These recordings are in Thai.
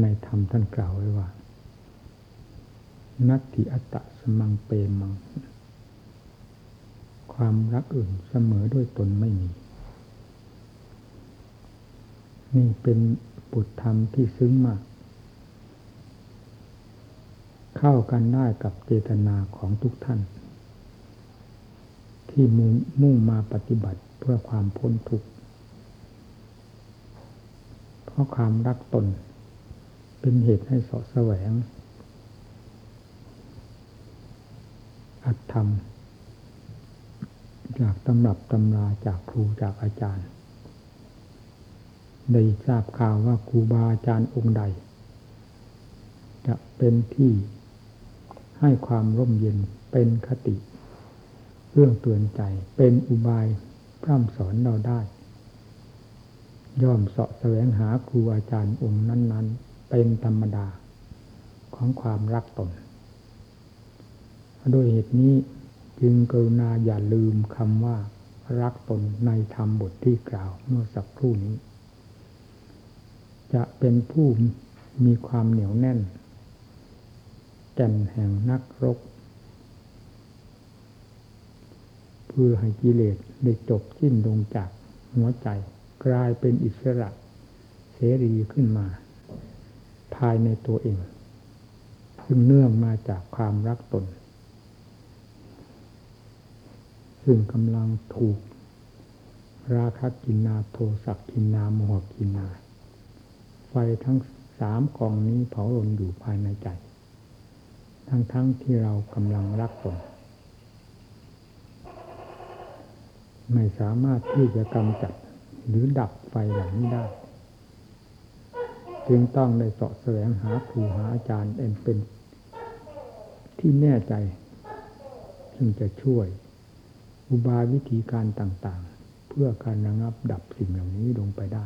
ในธรรมท่านกล่าวไว้ว่า นัตติอัตตะสมังเปมัง ความรักอื่นเสมอด้วยตนไม่มี นี่เป็นบุตรธรรมที่ซึ้งมาก เข้ากันได้กับเจตนาของทุกท่าน ที่มุ่งมาปฏิบัติเพื่อความพ้นทุกข์เพราะความรักตน เป็นเหตุให้สาะแสวง อัตธรรมจากตำรับตำราจากครูจากอาจารย์ ได้ทราบข่าวว่าครูบาอาจารย์องค์ใด จะเป็นที่ให้ความร่มเย็นเป็นคติเรื่องเตือนใจเป็นอุบายพร่ำสอนเราได้ ย่อมเสาะแสวงหาครูอาจารย์องค์นั้น ๆ เป็นธรรมดาของความรักตนโดยเหตุนี้จึงกรุณาอย่าลืมคำว่า รักตนในธรรมบทที่กล่าวเมื่อสักครู่นี้ จะเป็นผู้มีความเหนียวแน่นแก่นแห่งนักรบเพื่อให้กิเลสได้จบสิ้นลงจากหัวใจ กลายเป็นอิสระเสรีขึ้นมา ภายในตัวเอง ซึ่งเนื่องมาจากความรักตน ซึ่งกำลังถูก ราคะกินนาโทสักกินนาโมหกินนา ไฟทั้งสามกองนี้เผาลนอยู่ภายในใจ ทั้งๆทที่เรากำลังรักตนไม่สามารถที่จะกำจัดหรือดับไฟเหล่านี้ได้ จึงต้องได้เสาะแสวงหาครูหาอาจารย์เองเป็นที่แน่ใจซึ่งจะช่วย อุบายวิธีการต่างๆ เพื่อการระงับดับสิ่งเหล่านี้ลงไปได้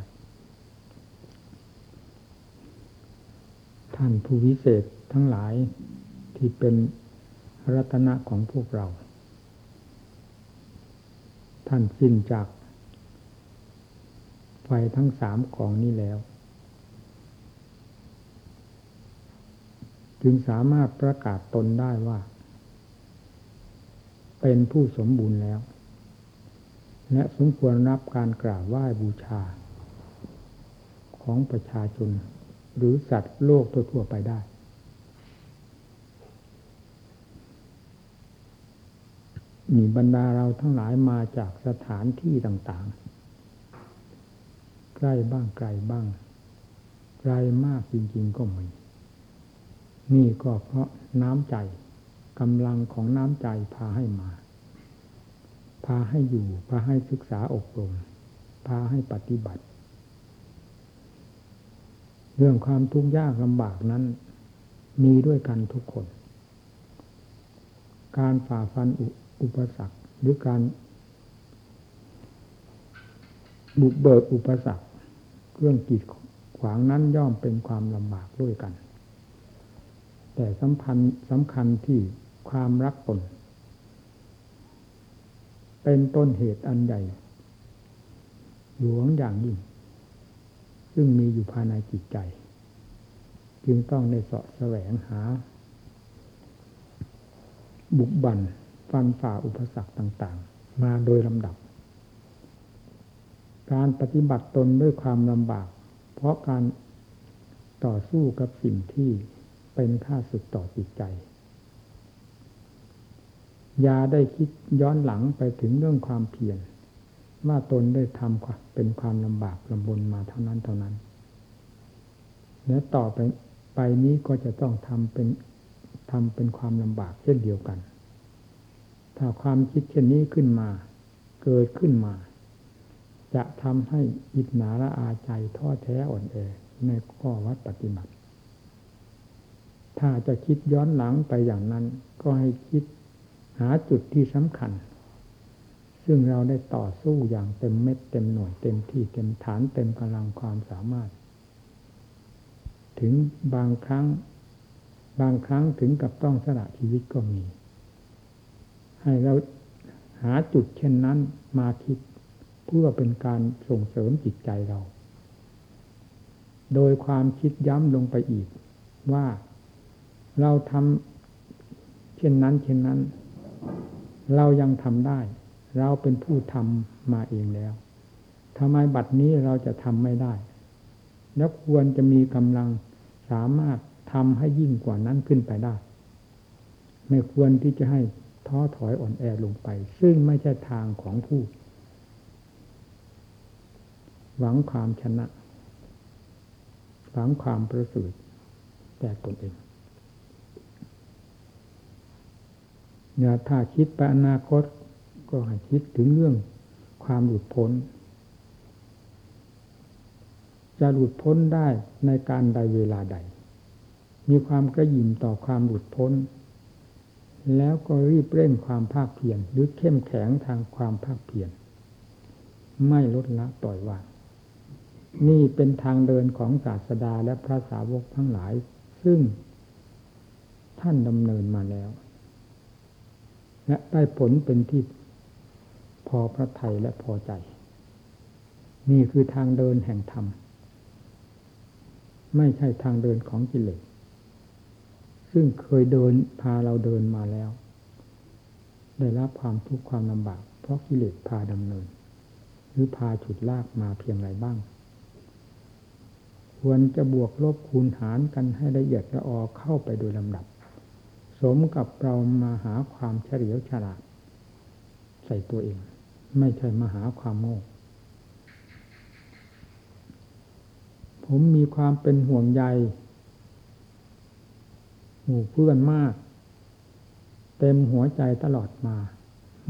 ท่านผู้วิเศษทั้งหลายที่เป็นรัตนะของพวกเรา ท่านสิ้นจากไฟทั้งสามของนี้แล้ว จึงสามารถประกาศตนได้ว่า เป็นผู้สมบูรณ์แล้ว และสมควรรับการกราบไหว้บูชา ของประชาชน หรือสัตว์โลกทั่วๆไปได้ มีบรรดาเราทั้งหลายมาจากสถานที่ต่างๆ ใกล้บ้างไกลบ้าง ไกลมากจริงๆก็มี นี่ก็เพราะน้ำใจกำลังของน้ำใจพาให้มา พาให้อยู่ พาให้ศึกษาอบรม พาให้ปฏิบัติ เรื่องความทุกข์ยากลำบากนั้น มีด้วยกันทุกคน การฝ่าฟันอุปสรรคหรือการบุกเบิกอุปสรรคเรื่องกีดขวางนั้นย่อมเป็นความลำบากด้วยกัน แต่สำคัญสำคัญที่ความรักตน เป็นต้นเหตุอันใหญ่หลวงอย่างยิ่ง ซึ่งมีอยู่ภายในจิตใจ จึงต้องในเสาะแสวงหา บุกบันฟันฝ่าอุปสรรคต่าง ๆ มาโดยลำดับ การปฏิบัติตนด้วยความลำบาก เพราะการต่อสู้กับสิ่งที่ เป็นค่าสุดต่อจิตใจอย่าได้คิดย้อนหลังไปถึงเรื่องความเพียรว่าตนได้ทำเป็นความลำบากลำบนมาเท่านั้นเท่านั้น และต่อไปไปนี้ก็จะต้องทำเป็นทำเป็นความลำบากเช่นเดียวกัน ถ้าความคิดเช่นนี้ขึ้นมา เกิดขึ้นมา จะทำให้อิจนาละอาใจท้อแท้อ่อนแอในข้อวัดปฏิบัติ ถ้าจะคิดย้อนหลังไปอย่างนั้น ก็ให้คิดหาจุดที่สำคัญ ซึ่งเราได้ต่อสู้อย่างเต็มเม็ดเต็มหน่วยเต็มที่เต็มฐานเต็มกำลังความสามารถ ถึงบางครั้ง บางครั้งถึงกับต้องสละชีวิตก็มี ให้เราหาจุดเช่นนั้นมาคิดเพื่อเป็นการส่งเสริมจิตใจเรา โดยความคิดย้ำลงไปอีกว่า เราทำเช่นนั้น เช่นนั้น เรายังทำได้ เราเป็นผู้ทำมาเองแล้วทำไมบัดนี้เราจะทำไม่ได้ แล้วควรจะมีกำลังสามารถทำให้ยิ่งกว่านั้นขึ้นไปได้ ไม่ควรที่จะให้ท้อถอยอ่อนแอลงไป ซึ่งไม่ใช่ทางของผู้ หวังความชนะ หวังความประเสริฐแต่ตนเอง อย่าถ้าคิดไปอนาคตก็ให้คิดถึงเรื่องความหลุดพ้น จะหลุดพ้นได้ในการใดเวลาใด มีความกระยิมต่อความหลุดพ้น แล้วก็รีบเร่งความภาคเพียรหรือเข้มแข็งทางความภาคเพียรไม่ลดละปล่อยวางนี่เป็นทางเดินของศาสดาและพระสาวกทั้งหลาย ซึ่งท่านดำเนินมาแล้ว และได้ผลเป็นที่พอพระทัยและพอใจ นี่คือทางเดินแห่งธรรม ไม่ใช่ทางเดินของกิเลสซึ่งเคยเดินพาเราเดินมาแล้ว ได้รับความทุกข์ความลำบาก เพราะกิเลสพาดำเนิน หรือพาฉุดลากมาเพียงไรบ้าง ควรจะบวกลบคูณหารกันให้ละเอียดละออเข้าไปโดยลำดับ มกับเรามาหาความเฉลียวฉลาด ใส่ตัวเอง ไม่ใช่มาหาความโง่ ผมมีความเป็นห่วงใยหมู่เพื่อนมาก เต็มหัวใจตลอดมา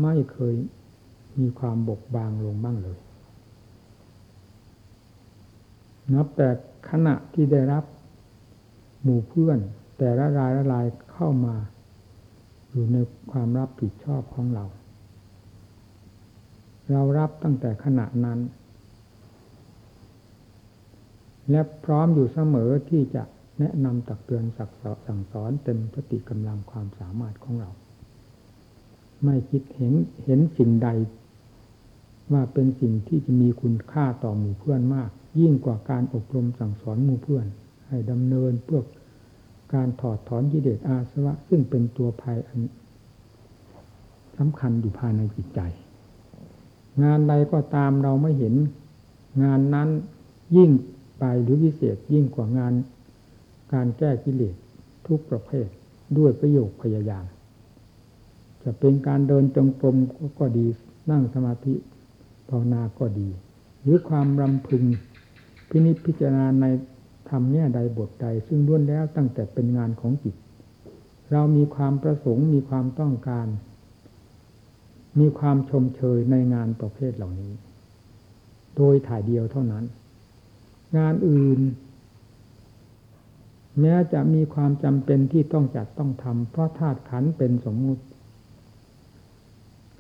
ไม่เคยมีความบกบางลงบ้างเลย นับแต่ขณะที่ได้รับ หมู่เพื่อน แต่ละรายละลายเข้ามา อยู่ในความรับผิดชอบของเรา เรารับตั้งแต่ขณะนั้น และพร้อมอยู่เสมอที่จะแนะนำตักเตือนสักสั่งสอนเต็มสติกำลังความสามารถของเรา ไม่คิดเห็นเห็นสิ่งใด ว่าเป็นสิ่งที่จะมีคุณค่าต่อหมู่เพื่อนมาก ยิ่งกว่าการอบรมสั่งสอนหมู่เพื่อน ให้ดำเนินเพื่อ การถอดถอนกิเลสอาสวะ ซึ่งเป็นตัวภัยอันสำคัญอยู่ภายในจิตใจ งานใดก็ตามเราไม่เห็น งานนั้นยิ่งไปหรือวิเศษยิ่งกว่างาน การแก้กิเลสทุกประเภทด้วยประโยคพยายาม จะเป็นการเดินจงกรมก็ดีนั่งสมาธิภาวนาก็ดี หรือความรำพึงพินิจพิจารณาใน ทำแง่ใดบทใดซึ่งล้วนแล้วตั้งแต่เป็นงานของจิต เรามีความประสงค์มีความต้องการ มีความชมเชยในงานประเภทเหล่านี้ โดยถ่ายเดียวเท่านั้น งานอื่น แม้จะมีความจำเป็นที่ต้องจัดต้องทำเพราะธาตุขันเป็นสมมุติ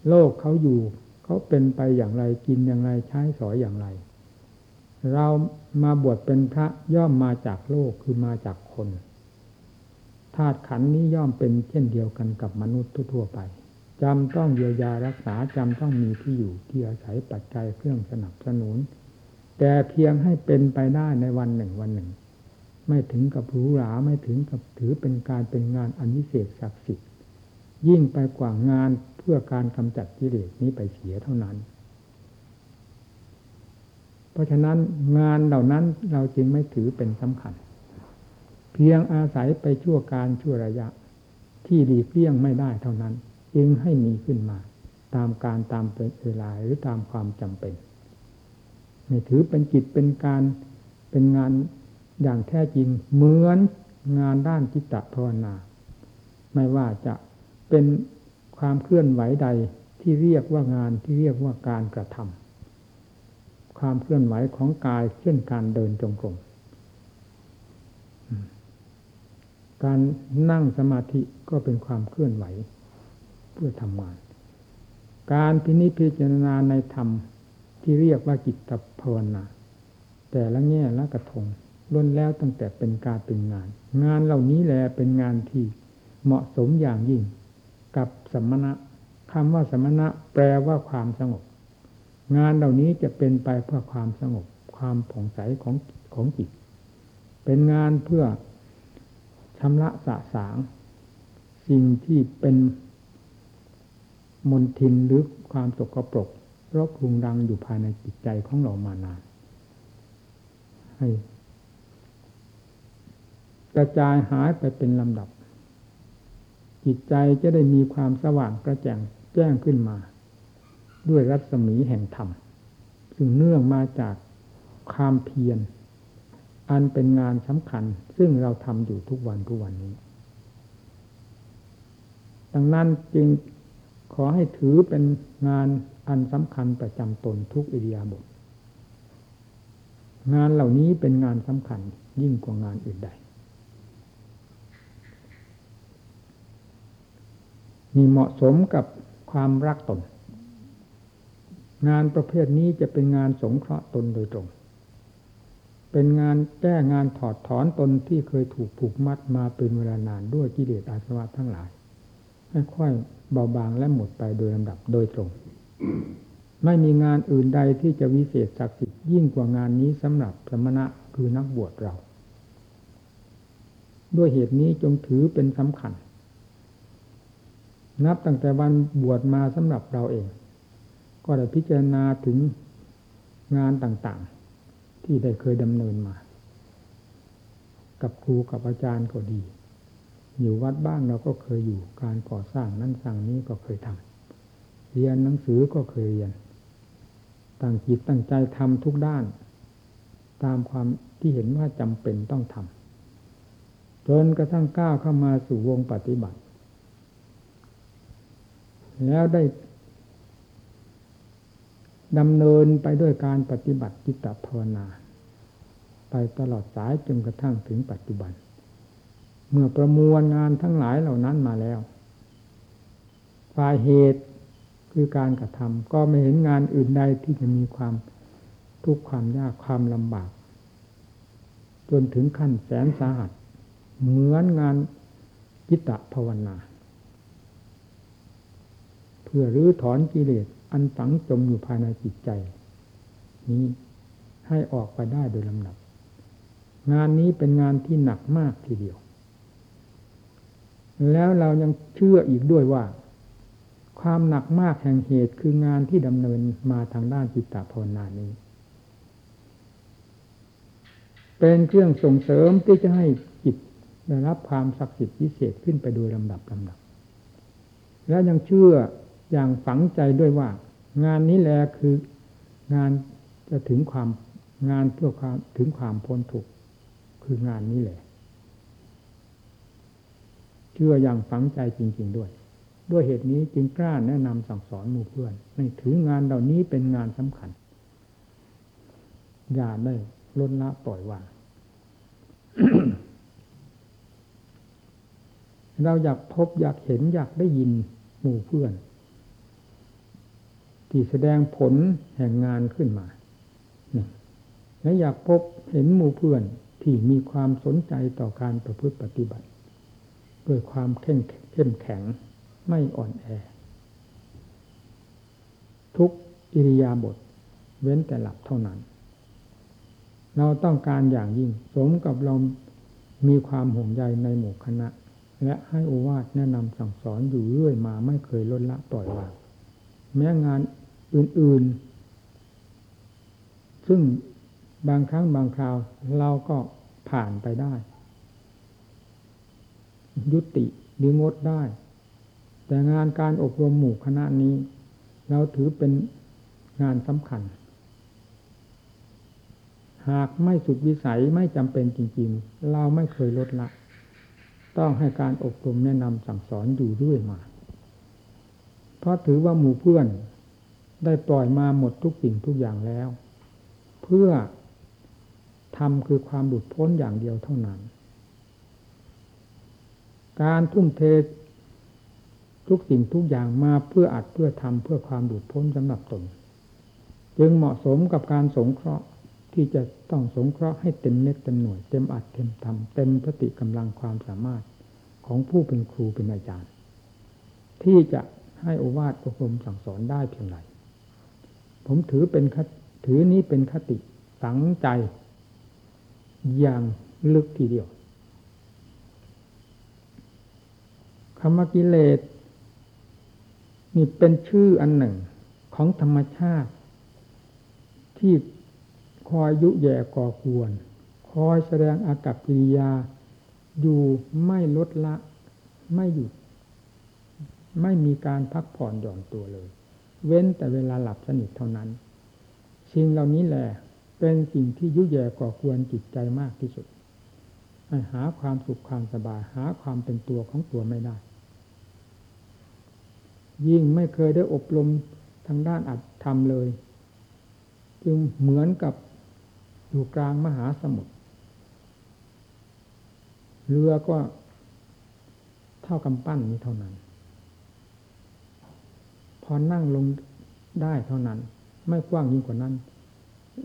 โลกเขาอยู่เขาเป็นไปอย่างไรกินอย่างไรใช้สอยอย่างไร เรา มาบวชเป็นพระย่อมมาจากโลกคือมาจากคนธาตุขันนี้ย่อมเป็นเช่นเดียวกันกับมนุษย์ทั่วไปจำต้องเยียวยารักษาจำต้องมีที่อยู่ที่อาศัยปัจจัยเครื่องสนับสนุน แต่เพียงให้เป็นไปได้ในวันหนึ่งวันหนึ่ง ไม่ถึงกับหรูหราไม่ถึงกับถือเป็นการเป็นงานอันวิเศษศักดิ์สิทธิ์ยิ่งไปกว่างานเพื่อการกำจัดกิเลสนี้ไปเสียเท่านั้น เพราะฉะนั้นงานเหล่านั้นเราจึงไม่ถือเป็นสำคัญ เพียงอาศัยไปชั่วการชั่วระยะ ที่หลีกเลี่ยงไม่ได้เท่านั้น จึงให้มีขึ้นมา ตามการตามเวลาหรือตามความจำเป็น ไม่ถือเป็นจิตเป็นการเป็นงานอย่างแท้จริงเหมือนงานด้านจิตตภาวนา ไม่ว่าจะเป็นความเคลื่อนไหวใดที่เรียกว่างานที่เรียกว่าการกระทำ ความเคลื่อนไหวของกายเช่นการเดินจงกรมการนั่งสมาธิก็เป็นความเคลื่อนไหวเพื่อทำงาน การพินิจพิจารณาในธรรมที่เรียกว่าจิตภาวนา แต่ละแง่ละกระทงล้นแล้วตั้งแต่เป็นการเป็นงาน งานเหล่านี้แหละเป็นงานที่เหมาะสมอย่างยิ่ง กับสมณะคำว่าสมณะแปลว่าความสงบ งานเหล่านี้จะเป็นไปเพื่อความสงบความผ่องใสของของจิต เป็นงานเพื่อชำระสะสาง สิ่งที่เป็นมนทินหรือความสกปรกรบรุงรังอยู่ภายในจิตใจของเรามานาน ให้กระจายหายไปเป็นลำดับ จิตใจจะได้มีความสว่างกระจ่างแจ้งขึ้นมา ด้วยรัศมีแห่งธรรมซึ่งเนื่องมาจากความเพียร อันเป็นงานสำคัญ ซึ่งเราทำอยู่ทุกวันทุกวันนี้ ดังนั้นจึงขอให้ถือเป็นงานอันสำคัญประจำตนทุกอิริยาบถงานเหล่านี้เป็นงานสำคัญยิ่งกว่างานอื่นใด มีเหมาะสมกับความรักตน งานประเภทนี้จะเป็นงานสงเคราะห์ตนโดยตรง เป็นงานแก้งานถอดถอนตนที่เคยถูกผูกมัดมาเป็นเวลานานด้วยกิเลสอาสวะทั้งหลายค่อยๆเบาบางและหมดไปโดยลำดับโดยตรง ไม่มีงานอื่นใดที่จะวิเศษศักดิ์สิทธิ์ยิ่งกว่างานนี้สำหรับสมณะคือนักบวชเรา ด้วยเหตุนี้จงถือเป็นสำคัญ นับตั้งแต่วันบวชมาสำหรับเราเอง ก็ได้พิจารณาถึงงานต่างๆ ที่ได้เคยดำเนินมา กับครูกับอาจารย์ก็ดี อยู่วัดบ้านเราก็เคยอยู่การก่อสร้างนั้นสร้างนี้ก็เคยทำเรียนหนังสือก็เคยเรียนตั้งจิตตั้งใจทำทุกด้าน ตามความที่เห็นว่าจำเป็นต้องทำจนกระทั่งก้าวเข้ามาสู่วงปฏิบัติ แล้วได้ ดำเนินไปด้วยการปฏิบัติจิตภาวนา ไปตลอดสายจนกระทั่งถึงปัจจุบัน เมื่อประมวลงานทั้งหลายเหล่านั้นมาแล้วฝ่ายเหตุคือการกระทำก็ไม่เห็นงานอื่นใดที่จะมีความทุกข์ความยากความลำบาก จนถึงขั้นแสนสาหัส เหมือนงานจิตภาวนา เพื่อรื้อถอนกิเลส อันฝังจมอยู่ภายในจิตใจ นี้ให้ออกไปได้โดยลำดับ งานนี้เป็นงานที่หนักมากทีเดียว แล้วเรายังเชื่ออีกด้วยว่า ความหนักมากแห่งเหตุคืองานที่ดำเนินมาทางด้านจิตตภาวนานี้ เป็นเครื่องส่งเสริมที่จะให้จิตได้รับความศักดิ์สิทธิ์พิเศษขึ้นไปโดยลำดับลำดับ แล้วยังเชื่อ อย่างฝังใจด้วยว่า งานนี้แหละคืองานจะถึงความงานเพื่อความถึงความพ้นทุกข์คืองานนี้แหละ เชื่ออย่างฝังใจจริง ๆด้วย ด้วยเหตุนี้จึงกล้าแนะนำสั่งสอนหมู่เพื่อนในถืองานเหล่านี้เป็นงานสำคัญ อย่าได้ลดละปล่อยวางเราอยากพบอยากเห็นอยากได้ยินหมู่เพื่อน ที่แสดงผลแห่งงานขึ้นมาและอยากพบเห็นหมู่เพื่อนที่มีความสนใจต่อการประพฤติปฏิบัติ ด้วยความเข้มเข้มแข็งไม่อ่อนแอ ทุกอิริยาบถเว้นแต่หลับเท่านั้น เราต้องการอย่างยิ่ง สมกับเรามีความห่วงใยในหมู่คณะ และให้อวาทแนะนำสั่งสอนอยู่เรื่อยมาไม่เคยลดละปล่อยวาง แม้งานอื่น ๆ ซึ่งบางครั้งบางคราว เราก็ผ่านไปได้ ยุติหรืองดได้ แต่งานการอบรมหมู่คณะนี้ เราถือเป็นงานสำคัญ หากไม่สุดวิสัยไม่จำเป็นจริง ๆ เราไม่เคยลดละ ต้องให้การอบรมแนะนำสั่งสอนอยู่เรื่อยมา เพราะถือว่าหมู่เพื่อนได้ปล่อยมาหมดทุกสิ่งทุกอย่างแล้ว เพื่อทำคือความหลุดพ้นอย่างเดียวเท่านั้น การทุ่มเททุกสิ่งทุกอย่างมาเพื่ออัดเพื่อทำเพื่อความดูดพ้นสำหรับตน จึงเหมาะสมกับการสงเคราะห์ที่จะต้องสงเคราะห์ให้เต็มเม็ดเต็มหน่วยเต็มอัดเต็มทำเต็มพติกำลังความสามารถของผู้เป็นครูเป็นอาจารย์ ที่จะ ให้อวาทอบรมสั่งสอนได้เพียงไรผมถือเป็นถือนี้เป็นคติสังใจ อย่างลึกทีเดียวคำว่ากิเลสนี่เป็นชื่ออันหนึ่งของธรรมชาติ ที่คอยยุแย่ก่อกวนคอยแสดงอากับกิริยา อยู่ไม่ลดละไม่หยุด ไม่มีการพักผ่อนหย่อนตัวเลย เว้นแต่เวลาหลับสนิทเท่านั้น สิ่งเหล่านี้แหละเป็นสิ่งที่ยุ่ยแย่ก่อควรจิตใจมากที่สุดหาความสุขความสบาย หาความเป็นตัวของตัวไม่ได้ ยิ่งไม่เคยได้อบรมทางด้านอัดทำเลย จึงเหมือนกับอยู่กลางมหาสมุทรเรือก็เท่ากำปั้นนี้เท่านั้น พอนั่งลงได้เท่านั้น ไม่กว้างยิ่งกว่านั้น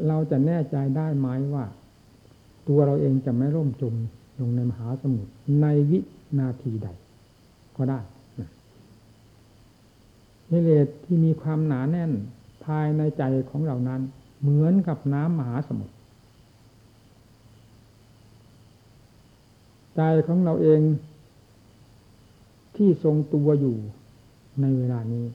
เราจะแน่ใจได้ไหมว่า ตัวเราเองจะไม่ร่มจมลงในมหาสมุทรในวินาทีใด ก็ได้นิเลศที่มีความหนาแน่นภายในใจของเรานั้น เหมือนกับน้ำมหาสมุทรใจของเราเองที่ทรงตัวอยู่ในเวลานี้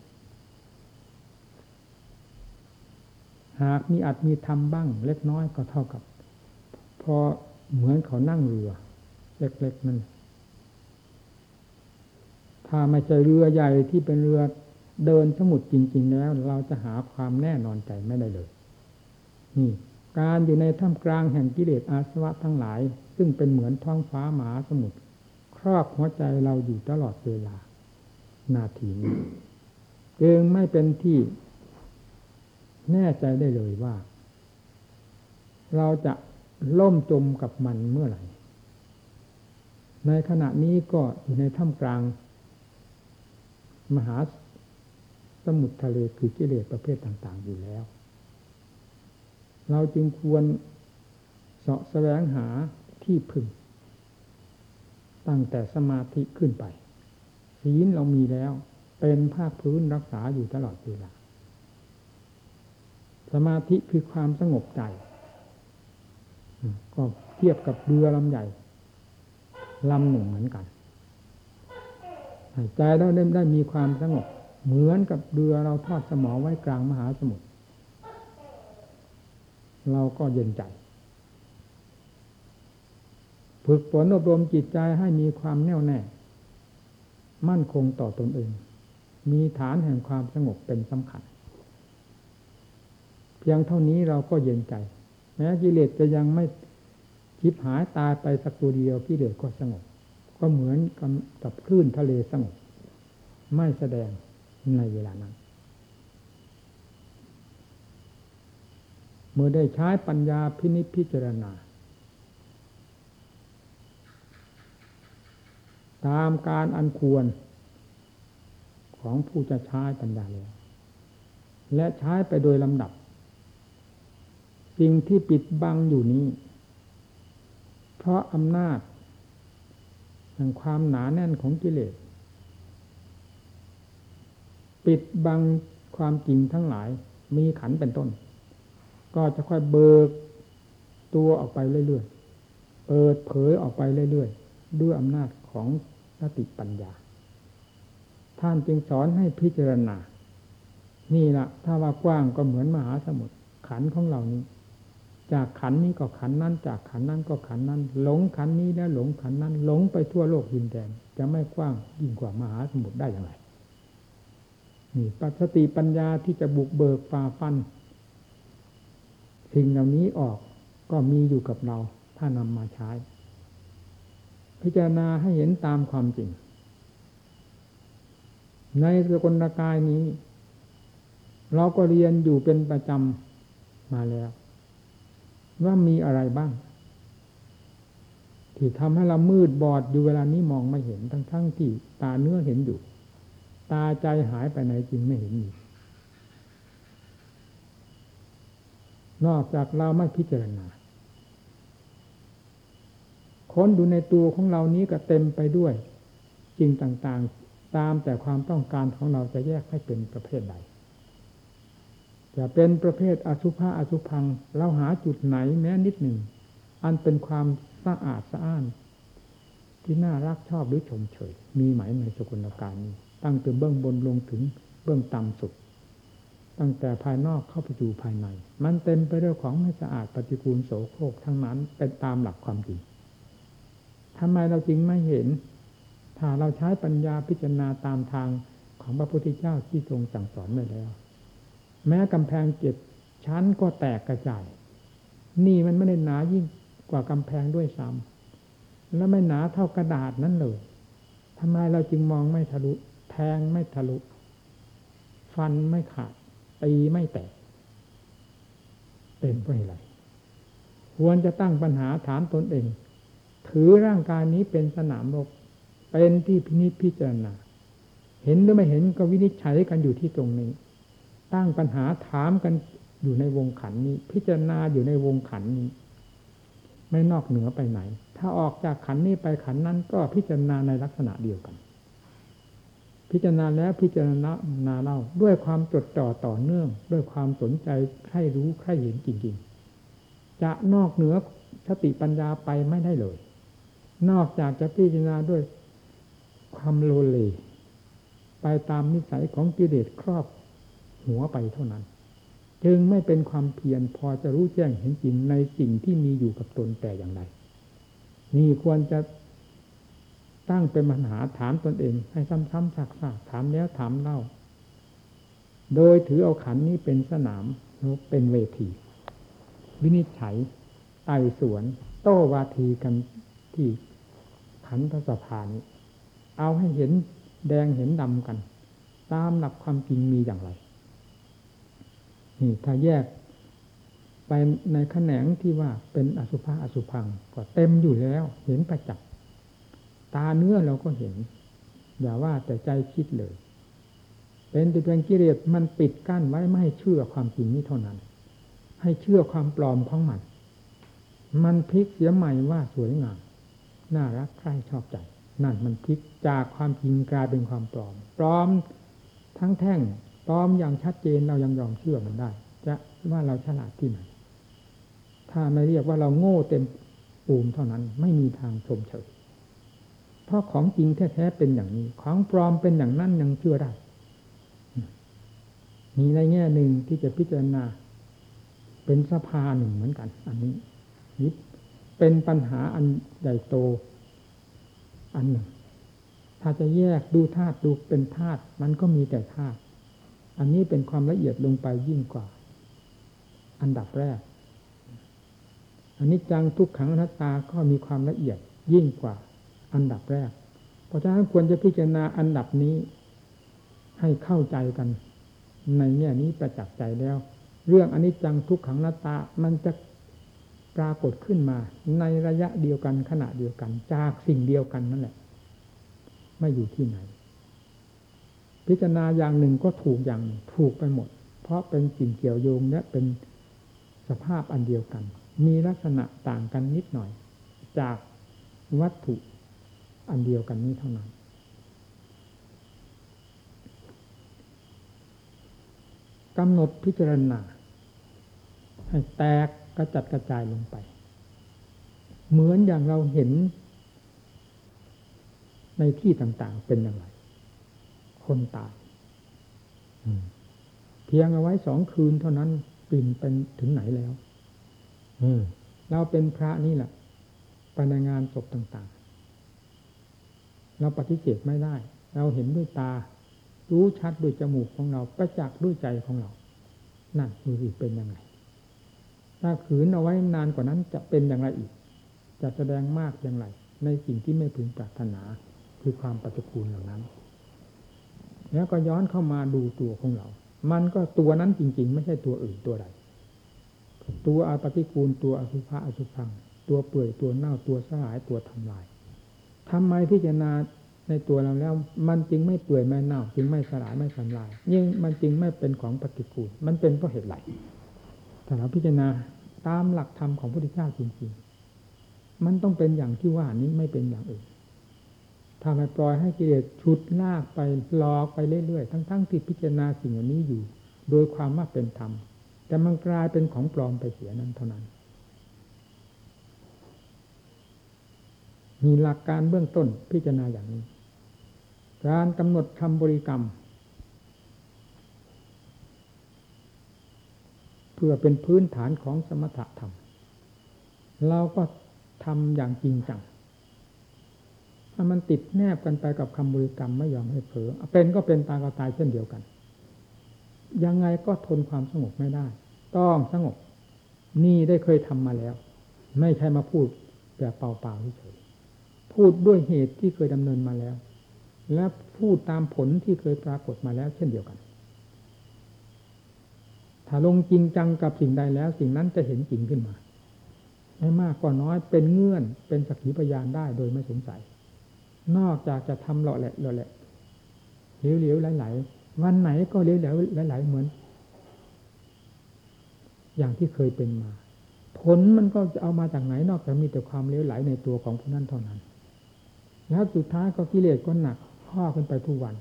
หากมีอัดมีทำบ้างเล็กน้อยก็เท่ากับ พอเหมือนเขานั่งเรือ เล็กๆนั่นถ้าไม่ใช่เรือใหญ่ที่เป็นเรือเดินสมุทรจริง ๆ แล้ว เราจะหาความแน่นอนใจไม่ได้เลย นี่ การอยู่ในท่ามกลางแห่งกิเลสอาสวะทั้งหลาย ซึ่งเป็นเหมือนท้องฟ้าหมาสมุทรครอบหัวใจเราอยู่ตลอดเวลา นาทีนี้จึงไม่เป็นที่ แน่ใจได้เลยว่า เราจะล่มจมกับมันเมื่อไหร่ ในขณะนี้ก็อยู่ในท่ามกลาง มหาสมุทรทะเลคือกิเลสประเภทต่าง ๆ อยู่แล้ว เราจึงควรเสาะแสวงหาที่พึ่ง ตั้งแต่สมาธิขึ้นไปศีลเรามีแล้ว เป็นภาคพื้นรักษาอยู่ตลอดเวลา สมาธิคือความสงบใจ ก็เทียบกับเรือลำใหญ่ลำหนึ่งเหมือนกันใจเราได้ได้มีความสงบ เหมือนกับเรือเราทอดสมอไว้กลางมหาสมุทรเราก็เย็นใจ ฝึกฝนอบรมจิตใจให้มีความแน่วแน่ มั่นคงต่อตนเอง มีฐานแห่งความสงบเป็นสำคัญ พียงเท่านี้เราก็เย็นใจ แม้กิเลสจะยังไม่ชิบหายตายไปสักตัวเดียวกิเลสก็สงบ ก็เหมือนกับคลื่นทะเลสงบ ไม่แสดงในเวลานั้น เมื่อได้ใช้ปัญญาพินิจพิจารณา ตามการอันควรของผู้จะใช้ปัญญาแล้วและใช้ไปโดยลำดับ สิ่งที่ปิดบังอยู่นี้ เพราะอำนาจแห่งความหนาแน่นของกิเลส ปิดบังความจริงทั้งหลาย มีขันเป็นต้น ก็จะค่อยเบิกตัวออกไปเรื่อยๆ เปิดเผยออกไปเรื่อยๆ ด้วยอำนาจของสติปัญญา ท่านจึงสอนให้พิจารณา นี่ละถ้าว่ากว้างก็เหมือนมหาสมุทรขันของเรานี้ จากขันนี้ก็ขันนั้น จากขันนั้นก็ขันนั้น หลงขันนี้แล้วหลงขันนั้น หลงไปทั่วโลกดินแดนจะไม่กว้างยิ่งกว่ามหาสมุทรได้อย่างไรนี่ปัสติปัญญาที่จะบุกเบิกฝ่าฟันสิ่งเหล่านี้ออกก็มีอยู่กับเราถ้านำมาใช้ พิจารณาให้เห็นตามความจริง ในสกลกายนี้ เราก็เรียนอยู่เป็นประจำมาแล้ว ว่ามีอะไรบ้าง ที่ทำให้เรามืดบอดอยู่เวลานี้มองไม่เห็นทั้งๆทที่ตาเนื้อเห็นอยู่ ตาใจหายไปไหนจริงไม่เห็นอีกนอกจากเราไม่พิจารณา ค้นดูในตัวของเรานี้ก็เต็มไปด้วย จริงต่างๆ ตามแต่ความต้องการของเราจะแยกให้เป็นประเภทใด จะเป็นประเภทอสุภะอสุพัง เราหาจุดไหนแม้นิดหนึ่ง อันเป็นความสะอาดสะอ้าน ที่น่ารักชอบหรือชมเชย มีไหมในสกุลการนี้ ตั้งแต่เบื้องบนลงถึงเบื้องต่ำสุด ตั้งแต่ภายนอกเข้าไปสู่ภายใน มันเต็มไปด้วยของไม่สะอาดปฏิกูลโสโครกทั้งนั้นเป็นตามหลักความจริงทำไมเราจริงไม่เห็น ถ้าเราใช้ปัญญาพิจารณาตามทางของพระพุทธเจ้าที่ทรงสั่งสอนไว้แล้ว แม้กำแพงเจ็ดชั้นก็แตกกระจาย นี่มันไม่ได้หนายิ่งกว่ากำแพงด้วยซ้ำและไม่หนาเท่ากระดาษนั้นเลยทำไมเราจึงมองไม่ทะลุ แทงไม่ทะลุ ฟันไม่ขาดตีไม่แตก เป็นเพราะอะไรควรจะตั้งปัญหาถามตนเอง ถือร่างกายนี้เป็นสนามรบ เป็นที่พินิจพิจารณา เห็นหรือไม่เห็นก็วินิจฉัยกันอยู่ที่ตรงนี้ ตั้งปัญหาถามกันอยู่ในวงขันนี้ พิจารณาอยู่ในวงขันนี้ ไม่นอกเหนือไปไหน ถ้าออกจากขันนี้ไปขันนั้น ก็พิจารณาในลักษณะเดียวกัน พิจารณาแล้วพิจารณานาเล่าด้วยความจดจ่อต่อเนื่อง ด้วยความสนใจใคร่รู้ใคร่เห็นจริงๆ จะนอกเหนือสติปัญญาไปไม่ได้เลย นอกจากจะพิจารณาด้วยความโลเล ไปตามนิสัยของกิเลสครอบ หัวไปเท่านั้น จึงไม่เป็นความเพียรพอจะรู้แจ้งเห็นจริงในสิ่งที่มีอยู่กับตนแต่อย่างใดนี่ควรจะตั้งเป็นปัญหาถามตนเอง ให้ซ้ำๆซักๆถามแล้วถามเล่า โดยถือเอาขันนี้เป็นสนามเป็นเวที วินิจฉัยไต่สวน โต้วาทีกันที่ขันธสภานี้เอาให้เห็นแดงเห็นดำกัน ตามหลักความจริงมีอย่างไร นี่ถ้าแยกไปในแขนงที่ว่าเป็นอสุภะอสุพัง ก็เต็มอยู่แล้ว เห็นประจักษ์ตาเนื้อเราก็เห็น อย่าว่าแต่ใจคิดเลย เป็นแต่เพียงกิเลสมันปิดกั้นไว้ไม่ให้เชื่อความจริงนี้เท่านั้น ให้เชื่อความปลอมของมัน มันพลิกเสียใหม่ว่าสวยงามน่ารักใคร่ชอบใจนั่นมันพลิกจากความจริงกลายเป็นความปลอม ปลอมทั้งแท่ง ปลอมอย่างชัดเจนเรายังยอมเชื่อมันได้ จะว่าเราฉลาดที่ไหน ถ้าไม่เรียกว่าเราโง่เต็มปูมเท่านั้น ไม่มีทางชมเชยเพราะของจริงแท้ๆเป็นอย่างนี้ ของปลอมเป็นอย่างนั้นยังเชื่อได้ มีในแง่หนึ่งที่จะพิจารณา เป็นสภาหนึ่งเหมือนกัน อันนี้นี่เป็นปัญหาอันใหญ่โต อันหนึ่ง ถ้าจะแยกดูธาตุดูเป็นธาตุมันก็มีแต่ธาตุ อันนี้เป็นความละเอียดลงไปยิ่งกว่า อันดับแรก อันนี้จังทุกขังอนัตตาก็มีความละเอียดยิ่งกว่า อันดับแรก เพราะฉะนั้นควรจะพิจารณาอันดับนี้ ให้เข้าใจกัน ในแง่นี้ประจักษ์ใจแล้ว เรื่องอนิจจังทุกขังนัตตามันจะปรากฏขึ้นมา ในระยะเดียวกันขณะเดียวกัน จากสิ่งเดียวกันนั่นแหละ ไม่อยู่ที่ไหน พิจารณาอย่างหนึ่งก็ถูกอย่างถูกไปหมด เพราะเป็นสิ่งเกี่ยวโยงและเป็นสภาพอันเดียวกัน มีลักษณะต่างกันนิดหน่อย จากวัตถุอันเดียวกันนี้เท่านั้น กำหนดพิจารณา ให้แตกกระจัดกระจายลงไป เหมือนอย่างเราเห็นในที่ต่างๆเป็นอย่างไร คนตายเพียงเอาไว้สองคืนเท่านั้นปิ่นเป็นถึงไหนแล้วเราเป็นพระนี่แหละไปในงานศพต่างเราปฏิเสธไม่ได้ เราเห็นด้วยตา รู้ชัดด้วยจมูกของเรา ประจักษ์ด้วยใจของเรา นั่นดูสิเป็นยังไง ถ้าขืนเอาไว้นานกว่านั้นจะเป็นอย่างไรอีก จะแสดงมากอย่างไร ในสิ่งที่ไม่พึงปรารถนาคือความปฏิกูลเหล่านั้น แล้วก็ย้อนเข้ามาดูตัวของเรา มันก็ตัวนั้นจริง ๆ ไม่ใช่ตัวอื่นตัวใดตัวอาปฏิกูลตัวอสุภะอสุพัง ตัวเปื่อยตัวเน่าตัวสลายตัวทำลายทำไมพิจารณาในตัวเราแล้ว มันจึงไม่เปื่อยไม่เน่า จึงไม่สลายไม่ทำลาย ยิ่งมันจึงไม่เป็นของปฏิกูล มันเป็นเพราะเหตุไรถ้าเราพิจารณาตามหลักธรรมของพระพุทธเจ้าจริง ๆ มันต้องเป็นอย่างที่ว่านี้ไม่เป็นอย่างอื่น ถ้าไม่ปล่อยให้กิเลสชุดลากไปหลอกไปเรื่อยๆ ทั้งๆที่พิจารณาสิ่งเหล่านี้อยู่ โดยความว่าเป็นธรรม แต่มันกลายเป็นของปลอมไปเสียนั้นเท่านั้น มีหลักการเบื้องต้นพิจารณาอย่างนี้ การกำหนดคำบริกรรม เพื่อเป็นพื้นฐานของสมถะธรรม เราก็ทำอย่างจริงจัง มันติดแนบกันไปกับคำบริกรรมไม่ยอมให้เผลอเป็นก็เป็นตายก็ตายเช่นเดียวกัน ยังไงก็ทนความสงบไม่ได้ ต้องสงบ นี่ได้เคยทำมาแล้ว ไม่ใช่มาพูดแบบเปล่าๆเฉยพูดด้วยเหตุที่เคยดำเนินมาแล้ว และพูดตามผลที่เคยปรากฏมาแล้ว เช่นเดียวกัน ถ้าลงจริงจังกับสิ่งใดแล้ว สิ่งนั้นจะเห็นจริงขึ้นมา ไม่มากก็น้อยเป็นเงื่อนเป็นสักขีพยานได้โดยไม่สงสัย นอกจากจะทำเลาะแหละเลาะแหละเหลวๆไหลๆวันไหนก็เหลวๆไหลๆเหมือน อย่างที่เคยเป็นมา ผลมันก็จะเอามาจากไหนนอกจากมีแต่ความเลวไหลในตัวของผู้นั้นเท่านั้น แล้วสุดท้ายก็กิเลสก็หนักข้อขึ้นไปทุกวัน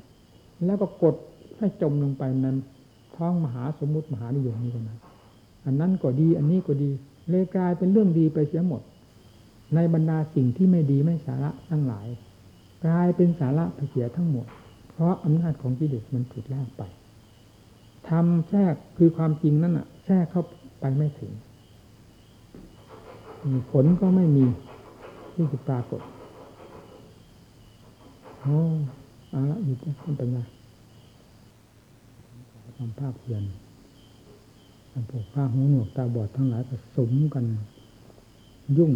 แล้วก็กดให้จมลงไปในท้องมหาสมมุติมหานิยมนี้ก็นั้นอันนั้นก็ดี อันนี้ก็ดี เลยกลายเป็นเรื่องดีไปเสียหมด ในบรรดาสิ่งที่ไม่ดีไม่สาระทั้งหลาย กลายเป็นสาระเสียทั้งหมด เพราะอำนาจของกิเลสมันถูกลากไปทำแทรกคือความจริงนั่นอะแทรกเข้าไปไม่ถึงผลก็ไม่มีที่จะปรากฏโอ้อาละอยู่ที่ขั้นปัญญาความภาคเพียรพวกภาหูหนวกตาบอดทั้งหลายก็สมกัน ยุ่ง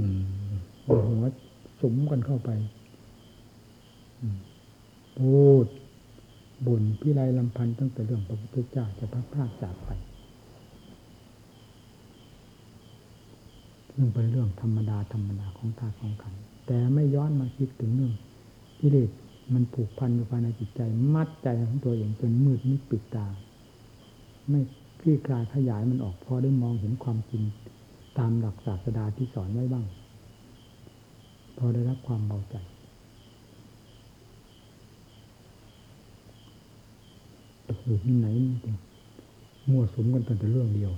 หัวสมกันเข้าไป พูดบุญพิไรลำพันธ์ตั้งแต่เรื่องพระพุทธเจ้าจะพักพากจากไปเรื่องเป็นเรื่องธรรมดาธรรมดาของธาตุของขันแต่ไม่ย้อนมาคิดถึงเรื่องกิเลสมันผูกพันอยู่ภายในจิตใจ มัดใจของตัวเองจนมืดมิดปิดตา ไม่คลี่คลายขยายมันออกพอได้มองเห็นความจริงตามหลักศาสดาที่สอนไว้บ้าง พอได้รับความเบาใจ อยู่ที่ไหนมั่วสมกันแต่เรื่องเดียว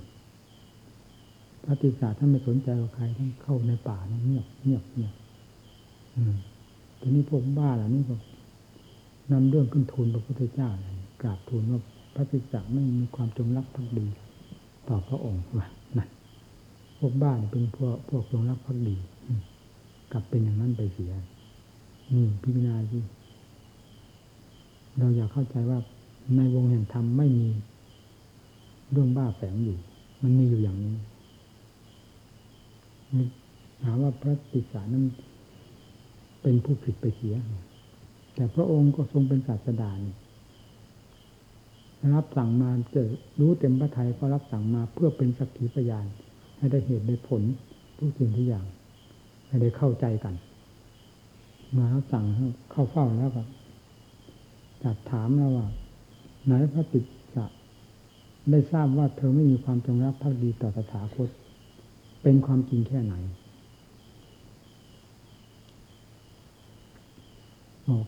พระติสาท่านไม่สนใจกับใครท่านเข้าในป่าเงียบเงียบเงียบทีนี้พวกบ้าเหล่านี้ก็นำเรื่องขึ้นทูลพระพุทธเจ้ากราบทูลว่าพระติสาไม่มีความจงรักภักดี ต่อพระองค์ว่านั่นพวกบ้าเป็นพวกพวกจงรักภักดีกลับเป็นอย่างนั้นไปเสียนี่พิจารณาที่เราอยากเข้าใจว่า ในวงแห่งธรรมไม่มีเรื่องบ้าแฝงอยู่ มันมีอยู่อย่างนี้หาว่าพระติสานั้นเป็นผู้ผิดไปเสีย แต่พระองค์ก็ทรงเป็นศาสดานี่รับสั่งมาจะรู้เต็มพระทัยก็รับสั่งมาเพื่อเป็นสักขีพยาน ให้ได้เหตุได้ผลทุกสิ่งทุกอย่าง ให้ได้เข้าใจกัน มารับสั่งเข้าเฝ้าแล้วก็จัดถามแล้วว่า ไหนพระติสะได้ทราบว่าเธอไม่มีความจงรักภักดีต่อสถาคต เป็นความจริงแค่ไหน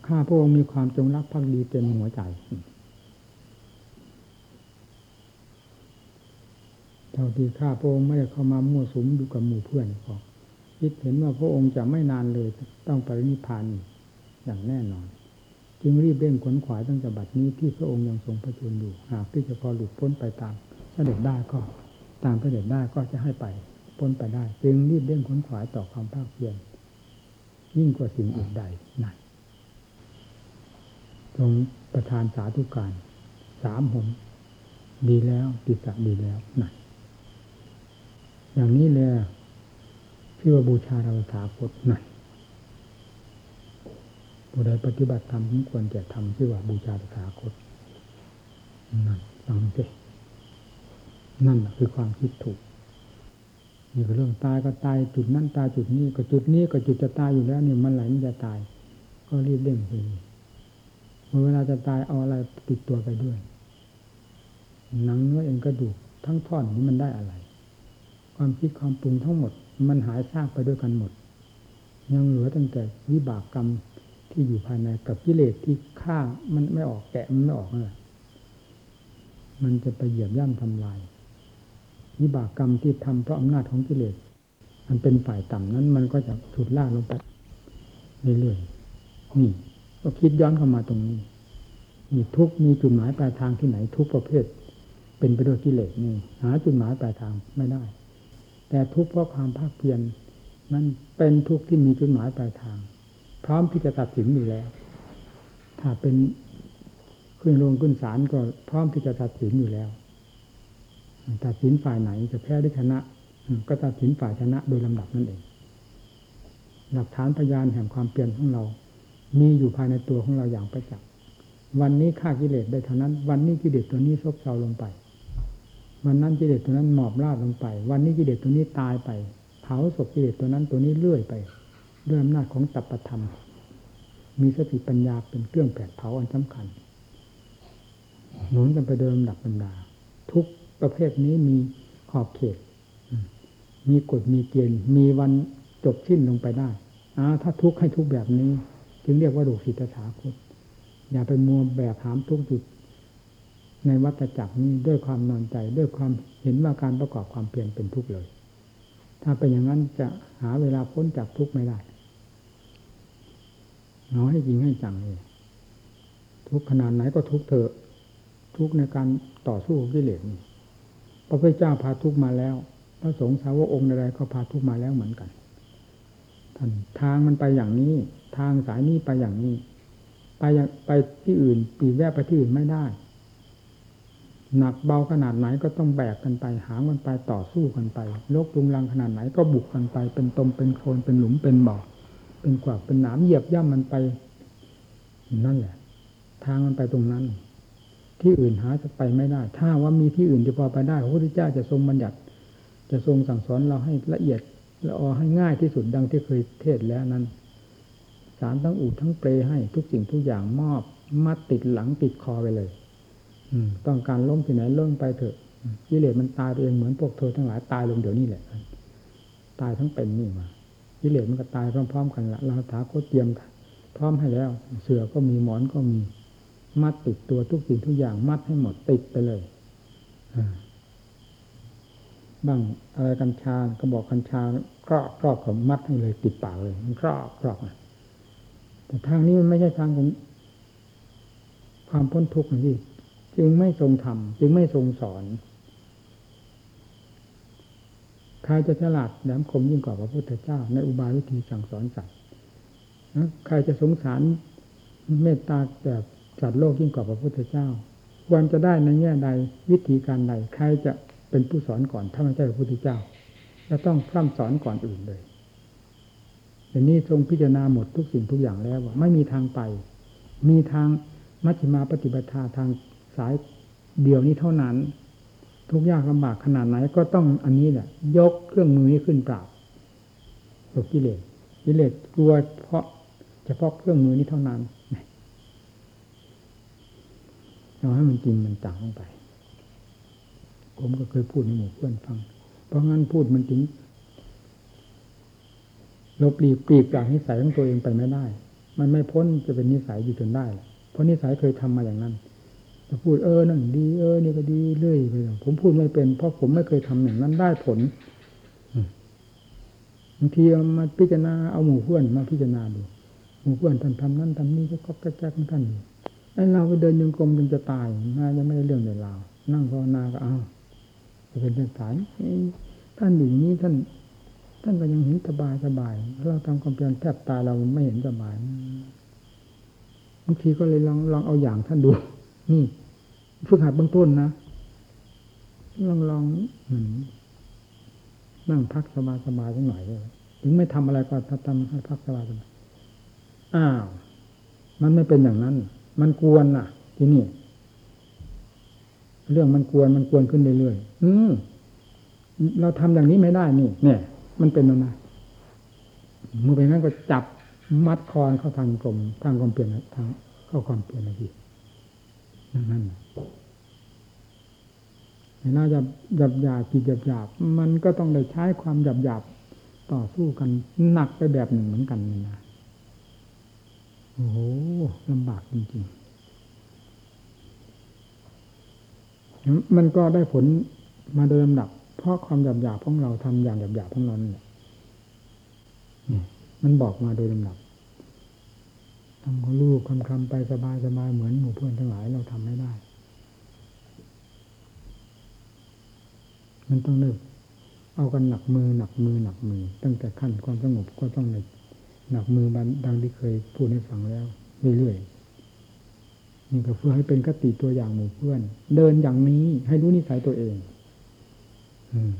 ข้าพระองค์มีความจงรักภักดีเต็มหัวใจ เท่าที่ข้าพระองค์ไม่ได้เข้ามามั่วสุมอยู่กับหมู่เพื่อนก็คิดเห็นว่าพระองค์จะไม่นานเลยต้องปรินิพานอย่างแน่นอน จึงรีบเร่งขนขวายตั้งแต่บัดนี้ที่พระองค์ยังทรงพระชนอยู่ หากที่จะพอหลุดพ้นไปตามเสด็จได้ก็ตามเสด็จได้ก็จะให้ไปพ้นไปได้ จึงรีบเร่งขนขวายต่อความภาคเพียรยิ่งกว่าสิ่งอื่นใดนั่นตรงประธานสาธุการสามหนดีแล้วติสะดีแล้วนั่นอย่างนี้เลยชื่อว่าบูชาเราถาคตนั่น ผู้ใดปฏิบัติธรรมควรจะทำชื่อว่าบูชาตถาคตนั่นฟังสินั่นคือความคิดถูกนี่ก็เรื่องตายก็ตายจุดนั้นตายจุดนี้ก็จุดนี้ก็จุดจะตายอยู่แล้วนี่มันไหลมันจะตาย ก็รีบเร่งไปเวลาจะตายเอาอะไรติดตัวไปด้วย หนังเนื้อเองกระดูกทั้งท่อนนี้มันได้อะไร ความคิดความปรุงทั้งหมด มันหายซากไปด้วยกันหมด ยังเหลือตั้งแต่วิบากกรรม ที่อยู่ภายในกับกิเลสที่ฆ่างมันไม่ออกแกะมันไม่ออกเลยมันจะไปเหยียบย่ำทำลายวิบากกรรมที่ทำเพราะอำนาจของกิเลสมันเป็นฝ่ายต่ำนั้น มันก็จะถูดล่าลงไปเรื่อยๆนี่ ก็คิดย้อนเข้ามาตรงนี้มีทุกมีจุดหมายปลายทางที่ไหนทุกประเภท เป็นไปด้วยกิเลสนี่ หาจุดหมายปลายทางไม่ได้ แต่ทุกเพราะความภาคเพียรนั้นเป็นทุกที่มีจุดหมายปลายทาง พร้อมที่จะตัดสินอยู่แล้ว ถ้าเป็นขึ้นโรงขึ้นศาลก็พร้อมที่จะตัดสินอยู่แล้ว ตัดสินฝ่ายไหนจะแพ้หรือชนะ ก็ตัดสินฝ่ายชนะโดยลำดับนั่นเอง หลักฐานพยานแห่งความเปลี่ยนของเรา มีอยู่ภายในตัวของเราอย่างประจักษ์วันนี้ฆ่ากิเลสได้เท่านั้น วันนี้กิเลสตัวนี้ซบเซาลงไป วันนั้นกิเลสตัวนั้นหมอบราบลงไป วันนี้กิเลสตัวนี้ตายไป เผาศพกิเลสตัวนั้นตัวนี้เลื่อยไป ด้วยอำนาจของตัปธรรม มีสติปัญญาเป็นเครื่องแผดเผาอันสำคัญหนุนกันไปเดิมดับบรรดา ทุกประเภทนี้มีขอบเขต มีกฎมีเกณฑ์มีวันจบสิ้นลงไปได้อาถ้าทุกข์ให้ทุกแบบนี้ จึงเรียกว่าดุสิตถาคตอย่าไปมัวแบบหามทุกจุดในวัฏจักรนี้ด้วยความนอนใจด้วยความเห็นว่าการประกอบความเปลี่ยนเป็นทุกข์เลย ถ้าเป็นอย่างนั้นจะหาเวลาพ้นจากทุกข์ไม่ได้ เอาให้จริงให้จังเลยทุกขนาดไหนก็ทุกเถอะ ทุกในการต่อสู้กิเลสนี่พระพุทธเจ้าพาทุกมาแล้ว พระสงฆ์สาวกองค์ใดๆก็พาทุกมาแล้วเหมือนกันท่านทางมันไปอย่างนี้ ทางสายนี้ไปอย่างนี้ ไปอย่างไปที่อื่น ปีแวะไปที่อื่นไม่ได้ หนักเบาขนาดไหนก็ต้องแบกกันไปหางกันไปต่อสู้กันไปโลกลุงลังขนาดไหนก็บุกกันไป เป็นตมเป็นโคลนเป็นหลุมเป็นบ่อ เป็นกวากเป็นหนามเหยียบย่ำมันไป นั่นแหละ ทางมันไปตรงนั้น ที่อื่นหาจะไปไม่ได้ ถ้าว่ามีที่อื่นจะพอไปได้พระพุทธเจ้าจะทรงบัญญัติ จะทรงสั่งสอนเราให้ละเอียดละออให้ง่ายที่สุดดังที่เคยเทศแล้วนั้นสารทั้งอูดทั้งเปรให้ทุกสิ่งทุกอย่างมอบมัดติดหลังติดคอไปเลย อืม ต้องการล้มที่ไหนล้มไปเถอะกิเลสมันตายไปเองเหมือนพวกเธอทั้งหลายตายลงเดี๋ยวนี้แหละ ตายทั้งเป็นนี่มา กิเลสมันก็ตายพร้อม ๆ กันละเราถาโคตเตรียมพร้อมให้แล้ว เสือก็มีหมอนก็มีมัดติดตัวทุกสิ่งทุกอย่างมัดให้หมดติดไปเลยบ้างอะไรกัญชาก็บอกกัญชาครอบครอบกับมัดให้เลย ติดปากเลย มันครอบครอบแต่ทางนี้มันไม่ใช่ทางของความพ้นทุกข์นี่จึงไม่ทรงทำจึงไม่ทรงสอน ใครจะฉลาดแหลมคมยิ่งกว่าพระพุทธเจ้า ในอุบายวิธีสั่งสอนสัตว์ใครจะสงสารเมตตาแบบสัตว์โลกยิ่งกว่าพระพุทธเจ้า ควรจะได้ในแง่ใดวิธีการใดใครจะเป็นผู้สอนก่อนถ้าไม่ใช่พระพุทธเจ้าจะต้องพร่ำสอนก่อนอื่นเลยอย่างนี้ทรงพิจารณาหมดทุกสิ่งทุกอย่างแล้วว่าไม่มีทางไป มีทางมัชฌิมาปฏิบัติทางสายเดียวนี้เท่านั้น ทุกยากลำบากขนาดไหนก็ต้องอันนี้แหละ ยกเครื่องมือนี้ขึ้นปราบตัวกิเลสกิเลสกลัวเพราะเฉพาะเครื่องมือนี้เท่านั้นเราให้มันจริงมันจังลงไป ผมก็เคยพูดในหมู่เพื่อนฟัง เพราะงั้นพูดมันถึงเราปลีกปลีกจากนิสัยของตัวเองไปไม่ได้ มันไม่พ้นจะเป็นนิสัยอยู่จนได้ เพราะนิสัยเคยทำมาอย่างนั้น พูดเออนั่นดีเออนี่ก็ดีเรื่อยไปผมพูดไม่เป็น เพราะผมไม่เคยทำอย่างนั้นได้ผลบางทีมาพิจารณาเอาหมู่เพื่อนมาพิจารณาดูหมู่เพื่อนท่านทำนั่นทำนี่ก็ก็กระแจกของท่านอยู่ไอ้เราไปเดินยังกรมจนจะตายมายังไม่ได้เรื่องในราวนั่งภาวนาก็เอาจะเป็นเรื่องสายท่านอย่างนี้ท่าน ท่านก็ยังเห็นสบายสบายเราทำความเพียรแทบตาเราไม่เห็นสบายบางทีก็เลยลองลองเอาอย่างท่านดูนี่ ฝึกหัดเบื้องต้นนะลองลองนั่งพักสบายสบายสักหน่อยเลยถึงไม่ทำอะไรก็ทำให้พักสบายสบายอ้าว มันไม่เป็นอย่างนั้น มันกวนน่ะ ที่นี่ เรื่องมันกวนมันกวนขึ้นเรื่อยๆอืมเราทำอย่างนี้ไม่ได้นี่ เนี่ย มันเป็นแล้วนะมือเป็นงั้นก็จับมัดคอนเข้าทางกลมทางความเปลี่ยนทางเข้าความเปลี่ยนอะไรทีนั่นเห็น หน้าหยาบหยาบหยาบจิตหยาบหยาบมันก็ต้องได้ใช้ความหยาบหยาบต่อสู้กันหนักไปแบบหนึ่งเหมือนกันนี่นะโอ้โหลำบากจริงๆ มันก็ได้ผลมาโดยลำดับ เพราะความหยาบหยาบของเราทำอย่างหยาบหยาบของเราเนี่ยมันบอกมาโดยลำดับทำของลูกคำคำไปสบายสบายเหมือนหมู่เพื่อนทั้งหลายเราทำไม่ได้ มันต้องเลิกเอากันหนักมือหนักมือหนักมือ ตั้งแต่ขั้นความสงบก็ต้องหนักมือบันดังที่เคยพูดให้ฟังแล้วเรื่อยๆนี่ก็เพื่อให้เป็นคติตัวอย่างหมู่เพื่อน เดินอย่างนี้ให้รู้นิสัยตัวเอง อืม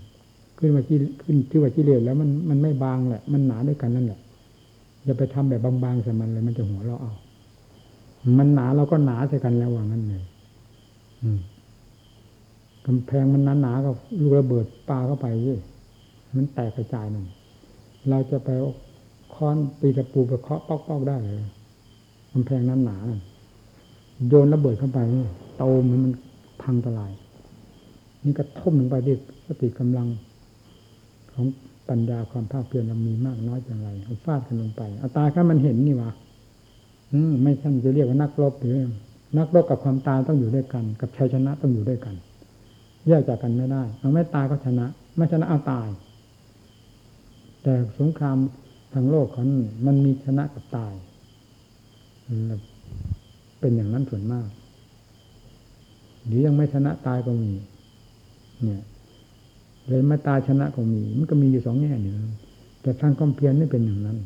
ขึ้นมาที่ขึ้นที่ว่าที่เลสแล้วมันมันไม่บางแหละ มันหนาด้วยกันนั่นแหละอย่าไปทำแบบบางๆใส่มันเลย มันจะหัวเราะเอา มันหนาเราก็หนาใส่กันแล้วว่างั้นเลยอืม กำแพงมันหนาๆกับลูกระเบิดปาเข้าไปยี่มันแตกกระจายหนึ่งเราจะไปค้อนตีตะปูไปเคาะปอกๆได้เลยกำแพงนั้นหนาโยนระเบิดเข้าไปโตมันมันพังทลาย นี่กระทุ่มลงไปด้วยสติกำลัง ของปัญญาความภาคเพียรเรามีมากน้อยอย่างไรเอาฟาดกันลงไปเอาตายแค่มันเห็นนี่วะอืมไม่ท่านจะเรียกว่านักรบหรือนักรบกับความตายต้องอยู่ด้วยกัน กับชัยชนะต้องอยู่ด้วยกัน แยกจากกันไม่ได้ เอาไม่ตายก็ชนะ ไม่ชนะเอาตาย แต่สงครามทางโลกเขามันมีชนะกับตาย เป็นอย่างนั้นส่วนมาก หรือยังไม่ชนะตายก็มี เนี่ย เลยไมาตายชนะก็มี มันก็มีอยู่สองแง่หนึ่งแต่ทางความเพียรไม่เป็นอย่างนั้น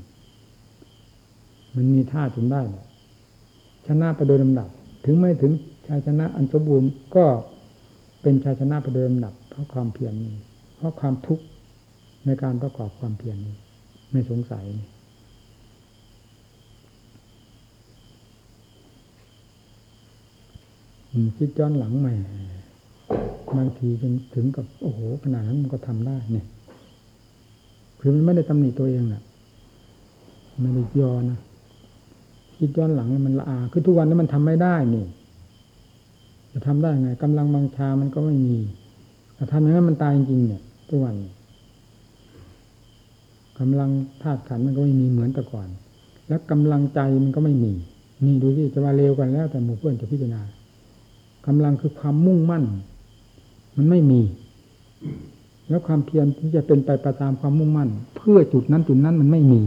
มันมีท่าจนได้ชนะไปโดยลำดับ ถึงไม่ถึงชัยชนะอันสมบูรณ์ก็ เป็นชัยชนะไปโดยลำดับเพราะความเพียรนี้ เพราะความทุกข์ในการประกอบความเพียรนี้ ไม่สงสัยคิดย้อนหลังใหม่บางทีจนถึงกับโอ้โหขนาดนั้นมันก็ทำได้เนี่ยคือมันไม่ได้ตำหนิตัวเองน่ะไม่ได้ยอนะคิดย้อนหลังมันละอา คือทุกวันนี้มันทำไม่ได้นี่ จะทำได้ไงกำลังบางชามันก็ไม่มีแต่ทำอย่างนั้นมันตายจริงๆเนี่ยทุกวันกำลังธาตุขันมันก็ไม่มีเหมือนแต่ก่อน แล้วกำลังใจมันก็ไม่มี นี่ดูที่จะมาเร็วกันแล้ว แต่หมู่เพื่อนจะพิจารณากำลังคือความมุ่งมั่น มันไม่มี แล้วความเพียรที่จะเป็นไปประตามความมุ่งมั่น เพื่อจุดนั้นจุดนั้นมันไม่มี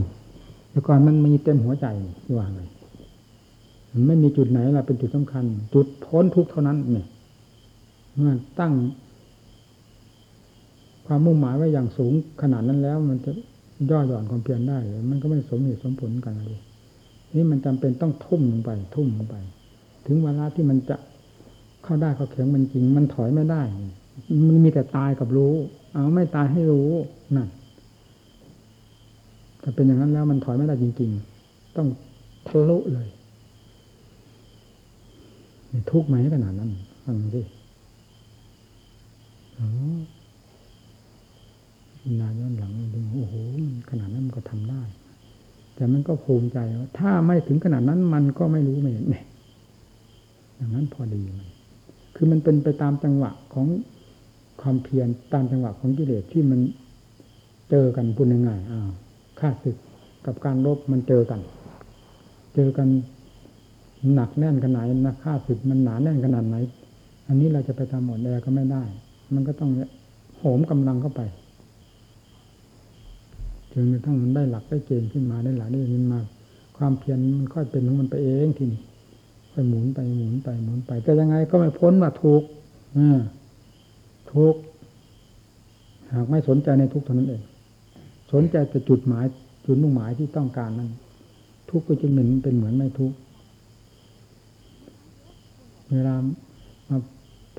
แต่ก่อนมันมีเต็มหัวใจที่ว่าไง ไม่มีจุดไหนล่ะเป็นจุดสำคัญ จุดพ้นทุกเท่านั้นเนี่ยเมื่อตั้ง ความมุ่งหมายไว้อย่างสูงขนาดนั้นแล้ว มันจะย่อหย่อนความเพียรได้มันก็ไม่สมเหตุสมผลกันเลยนี่มันจำเป็นต้องทุ่มลงไป ทุ่มลงไป ถึงเวลาที่มันจะเข้าได้เข้าแข็งมันจริง มันถอยไม่ได้ มันมีแต่ตายกับรู้ เอาไม่ตายให้รู้นั่นถ้าเป็นอย่างนั้นแล้วมันถอยไม่ได้จริง ๆ ต้องทะลุเลย ทุกข์ไหมขนาดนั้นฟังสิอนานย้อนหลังดูโอ้โหขนาดนั้นมันก็ทำได้ แต่มันก็ภูมิใจว่าถ้าไม่ถึงขนาดนั้นมันก็ไม่รู้ไม่เห็นเนี่ยอย่างนั้นพอดีมันคือมันเป็นไปตามจังหวะของความเพียรตามจังหวะของกิเลสที่มันเจอกันพูดง่ายๆอ้าวข้าศึกกับการรบมันเจอกัน เจอกัน หนักแน่นขนาดนะข้าศึกมันหนาแน่นขนาดไหน อันนี้เราจะไปทำหมดแอก็ไม่ได้ มันก็ต้องโหมกำลังเข้าไปจนกระทั่งมันได้หลักได้เกณฑ์ขึ้นมาได้หลักได้ยินมา ความเพียรมันค่อยเป็นของมันไปเองทีนี้ค่อยหมุนไปหมุนไปหมุนไป แต่ยังไงก็ไม่พ้นว่าทุกข์ทุกข์หากไม่สนใจในทุกข์เท่านั้นเอง สนใจแต่จุดหมายจุดมุ่งหมายที่ต้องการนั้น ทุกข์ก็จะเหมือนเป็นเหมือนไม่ทุกข์ เวลามา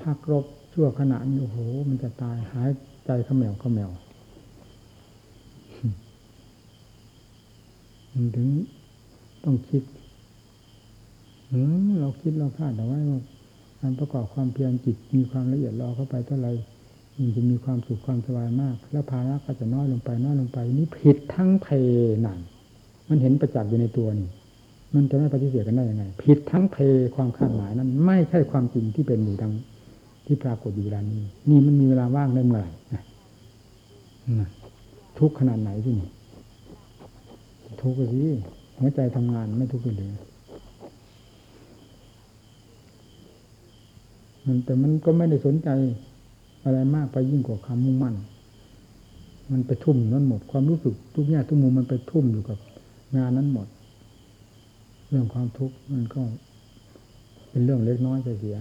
พักรบชั่วขณะนี้โอ้โห มันจะตายหายใจเขมแมวขมแมวมันถึงต้องคิดเราคิดเราคาดเอาไว้ว่าการประกอบความเพียรจิตมีความละเอียดรอเข้าไปเท่าไรมันจะมีความสุขความสบายมาก แล้วภาระก็จะน้อยลงไปน้อยลงไป นี่ผิดทั้งเพนังมันเห็นประจักษ์อยู่ในตัวนี่ มันจะไม่ปฏิเสธกันได้ยังไงผิดทั้งเพความคาดหมายนั้น ไม่ใช่ความจริงที่เป็นอยู่ดังที่ปรากฏอยู่เวลานี้ นี่มันมีเวลาว่างได้เมื่อไหร่ทุกขนาดไหนที่นี่ ทุกข์สิหัวใจทำงานไม่ทุกข์เลยมันแต่มันก็ไม่ได้สนใจอะไรมากไปยิ่งกว่าคำมุ่งมั่น มันไปทุ่มนั่นหมดความรู้สึกทุกแง่ทุกมุมมันไปทุ่มอยู่กับงานนั้นหมด รื่องความทุกข์มันก็เป็นเรื่องเล็กน้อยไปเสีย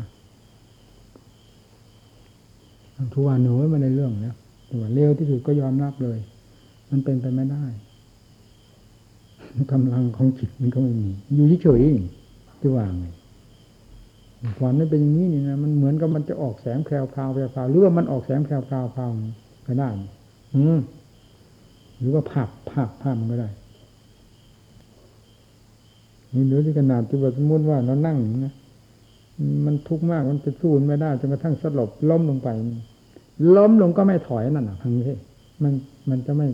ทุกวันหนูไม่ในเรื่องนะแต่ว่าเร็วที่สุดก็ยอมรับเลย มันเป็นไปไม่ได้กำลังของจิตมันก็ไม่มี อยู่เฉยๆจะว่างไงความไม่เป็นอย่างนี้นี่นะมันเหมือนกับมันจะออกแสงแพรวพราวแพรวพราวหรือว่ามันออกแสงแพรวพราวพราวก็ได้อืมหรือว่าผับผับผับมันก็ได้ นี่เหลือที่ขนาดที่ว่าสมมติว่าเรานั่งนะมันทุกข์มากมันจะสู้ไม่ได้จนกระทั่งสลบล้มลงไป ล้มลงก็ไม่ถอยนั่นน่ะทั้งนี้มันมันจะไม่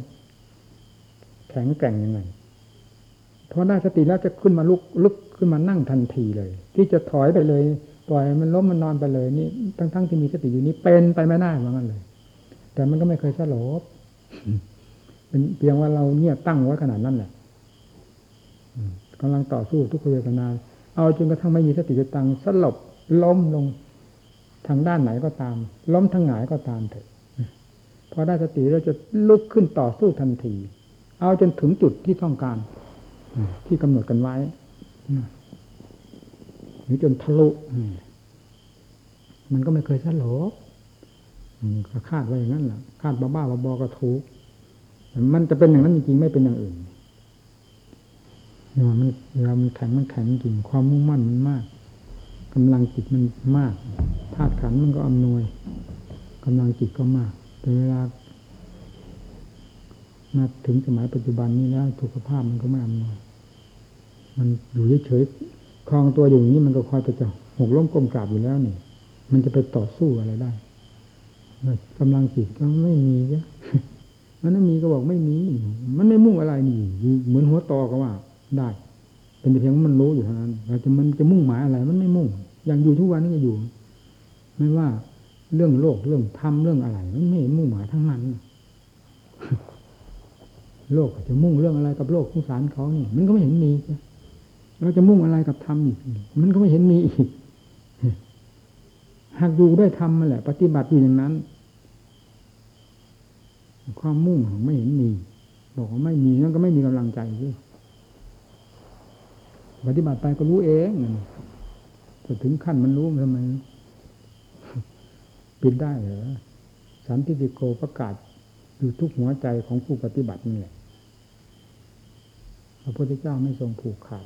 แข็งแกร่งยังไงพอได้สติแล้วจะขึ้นมาลุกลุกขึ้นมานั่งทันทีเลย ที่จะถอยไปเลย ปล่อยมันล้มมันนอนไปเลยนี่ทั้งทั้งที่มีสติอยู่นี้เป็นไปไม่ได้เหมือนกันเลย แต่มันก็ไม่เคยสลบเป็นเพียงว่าเราเนี่ยตั้งไว้ขนาดนั้นแหละ กำลังต่อสู้ทุกขเวทนา เอาจนกระทั่งไม่มีสติจตังสลบล้มลงทางด้านไหนก็ตาม ล้มทางไหนก็ตามเถอะพอได้สติเราจะลุกขึ้นต่อสู้ทันที เอาจนถึงจุดที่ต้องการที่กำหนดกันไว้หรือจนทะลุมันก็ไม่เคยสลบคาดไว้อย่างนั้นแหละคาดบ้าๆบอๆก็ถูกมันจะเป็นอย่างนั้นจริงๆไม่เป็นอย่างอื่น นี่ยมันเวลามันแข็งมันแข็งจริงความมุ่งมั่นมันมากกำลังจิตมันมากธาตุขันมันก็อำนวยกำลังจิตก็มากแต่เวลามาถึงสมัยปัจจุบันนี้แล้วสุขภาพมันก็ไม่อำนวยมันอยู่เฉยๆคลองตัวอยู่อย่างนี้มันก็คอยไปจะหกล้มก้มกราบอยู่แล้วนี่ มันจะไปต่อสู้อะไรได้กำลังจิตก็ไม่มีเ่ยมันไม่มีก็บอกไม่มี มันไม่มุ่งอะไรนี่ เหมือนหัวตอก็ว่า ได้ เป็นเพียงมันรู้อยู่เท่านั้นเราจะมันจะมุ่งหมายอะไร มันไม่มุ่ง อย่างอยู่ทุกวันนี้จะอยู่ ไม่ว่าเรื่องโลกเรื่องธรรมเรื่องอะไร มันไม่มุ่งหมายทั้งนั้น โลกจะมุ่งเรื่องอะไรกับโลกสงสารเขานี่มันก็ไม่เห็นมีเราจะมุ่งอะไรกับธรรมอีก มันก็ไม่เห็นมีอีกหากอยู่ด้วยธรรมมาแหละ ปฏิบัติอยู่อย่างนั้น ความมุ่งไม่เห็นมี บอกว่าไม่มีนั่นก็ไม่มีกำลังใจด้วย ปฏิบัติไปก็รู้เองแต่ถึงขั้นมันรู้ทำไมปิดได้เหรอสันติโกประกาศอยู่ทุกหัวใจของผู้ปฏิบัตินี่แหละพระพุทธเจ้าไม่ทรงผูกขาด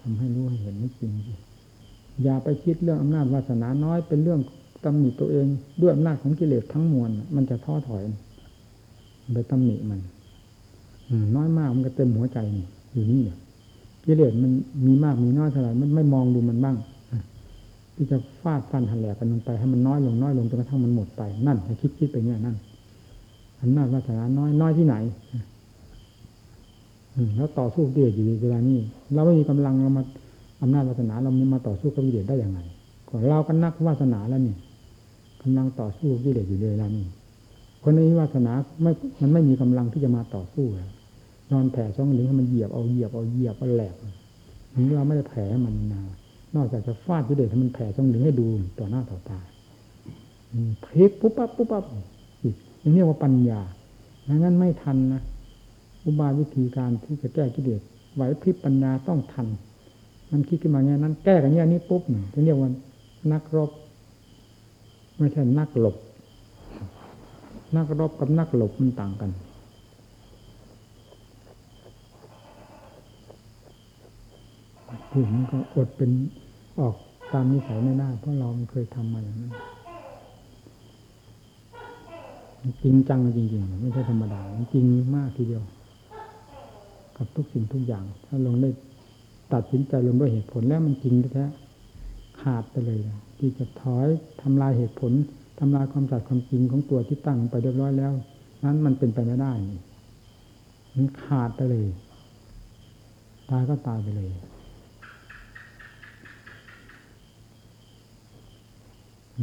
ทำให้รู้ให้เห็นไม่จริงอย่าไปคิดเรื่องอำนาจวาสนาน้อย เป็นเรื่องตำหนิตัวเอง ด้วยอำนาจของกิเลสทั้งมวลมันจะท้อถอยไปตำหนิมันน้อยมากมันก็เต็มหัวใจนี่อยู่นี่ กิเลสมันมีมากมีน้อยเท่าไหร่มันไม่มองดูมันบ้างที่จะฟาดฟันหันแหลกกันลงไปให้มันน้อยลงน้อยลงจนกระทั่งมันหมดไปนั่นคิดคิดไปเนี่ยนั่นอำนาจวาสนาน้อยน้อยที่ไหนแล้วต่อสู้กิเลสอยู่ในเวลานี้เราไม่มีกำลังเรามาอำนาจวาสนาเรามาต่อสู้กับกิเลสได้อย่างไรก็เราก็นักวาสนาแล้วนี่กำลังต่อสู้กิเลสอยู่ในเวลานี้คนนี้วาสนาไม่มันไม่มีกำลังที่จะมาต่อสู้แล้ว นอนแผ่ช่องหนึ่งให้มันเหยียบเอาเหยียบเอาเหยียบเอาแหลกนี่เราไม่ได้แผ่มันนานอกจากจะฟาดกิเลสให้มันแผ่ช่องหนึ่งให้ดูต่อหน้าต่อตาพลิกปุ๊บปั๊บปุ๊บปั๊บนี่เรียกว่าปัญญางั้นไม่ทันนะอุบายวิธีการที่จะแก้กิเลสไหวพริบปัญญาต้องทัน มันคิดขึ้นมาเงี้ยนั้น แก้กันเงี้ยนี้ปุ๊บจะเรียกว่านักรบ ไม่ใช่นักหลบ นักรบกับนักหลบมันต่างกัน ผู้มันก็อดเป็นออกตามนิสัยไม่ได้เพราะเราเคยทำมาอย่างนั้นจริงจังจริงๆไม่ใช่ธรรมดาจริงมากทีเดียว กับทุกสิ่งทุกอย่าง ถ้าลงได้ตัดสินใจลงด้วยเหตุผลแล้วมันจริงแท้ขาดไปเลยที่จะถอยทำลายเหตุผลทำลายความจัดความจริงของตัวที่ตั้งไปเรียบร้อยแล้ว นั้นมันเป็นไปไม่ได้มันขาดไปเลย ตายก็ตายไปเลย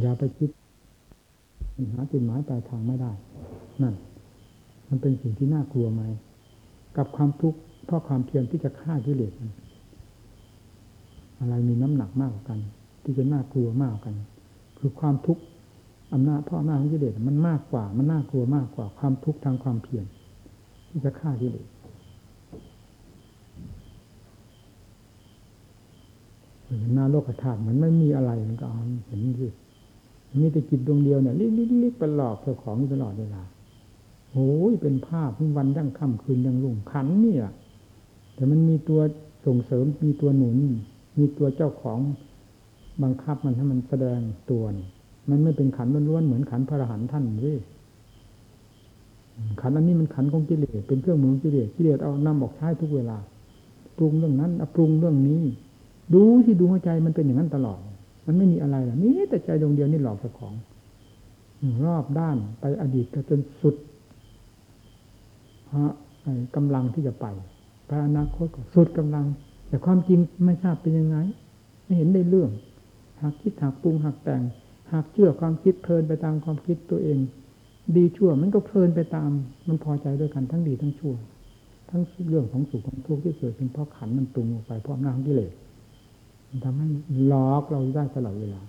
อย่าไปคิดหาจุดหมายปลายทางไม่ได้ นั่น มันเป็นสิ่งที่น่ากลัวไหม กับความทุกข์เพราะความเพียรที่จะฆ่ากิเลสอะไรมีน้ำหนักมากกว่ากัน ที่จะน่ากลัวมากกว่ากัน คือความทุกข์อำนาจเพราะอำนาจของกิเลสมันมากกว่า มันน่ากลัวมากกว่าความทุกข์ทางความเพียรที่จะฆ่ากิเลสหน้าโลกธาตุเหมือนไม่มีอะไรมันก็เห็นสิ มีแต่จิตดวงเดียวเนี่ยลิลิลิไปหลอกเจ้าของตลอดเวลาโอ้ยเป็นภาพวันยั่งค่ำคืนยังรุ่งขันนี่อะแต่มันมีตัวส่งเสริมมีตัวหนุน มีตัวเจ้าของบังคับมันให้มันแสดงตัวน์มันไม่เป็นขันล้วนๆเหมือนขันพระอรหันต์ท่านเลยขันอันนี้มันขันของกิเลสเป็นเครื่องมือกิเลสกิเลสเอานำออกใช้ทุกเวลา ปรุงเรื่องนั้นปรุงเรื่องนี้ ดูที่ดูหัวใจมันเป็นอย่างนั้นตลอด มันไม่มีอะไรหรอกนี่แต่ใจดวงเดียวนี่หลอกเจ้าของรอบด้านไปอดีตจนสุดฮะกำลังที่จะไปไปอนาคตก็สุดกำลัง แต่ความจริงไม่ทราบเป็นยังไง ไม่เห็นได้เรื่อง หากคิดหากปรุงหากแต่ง หากเชื่อความคิดเพลินไปตามความคิดตัวเอง ดีชั่วมันก็เพลินไปตาม มันพอใจด้วยกันทั้งดีทั้งชั่ว ทั้งเรื่องของสุขของทุกข์ที่เกิดเป็นเพราะขันมันปรุงออกไปเพราะหน้าของกิเลส มันทำให้หลอกเราได้ตลอดเวลา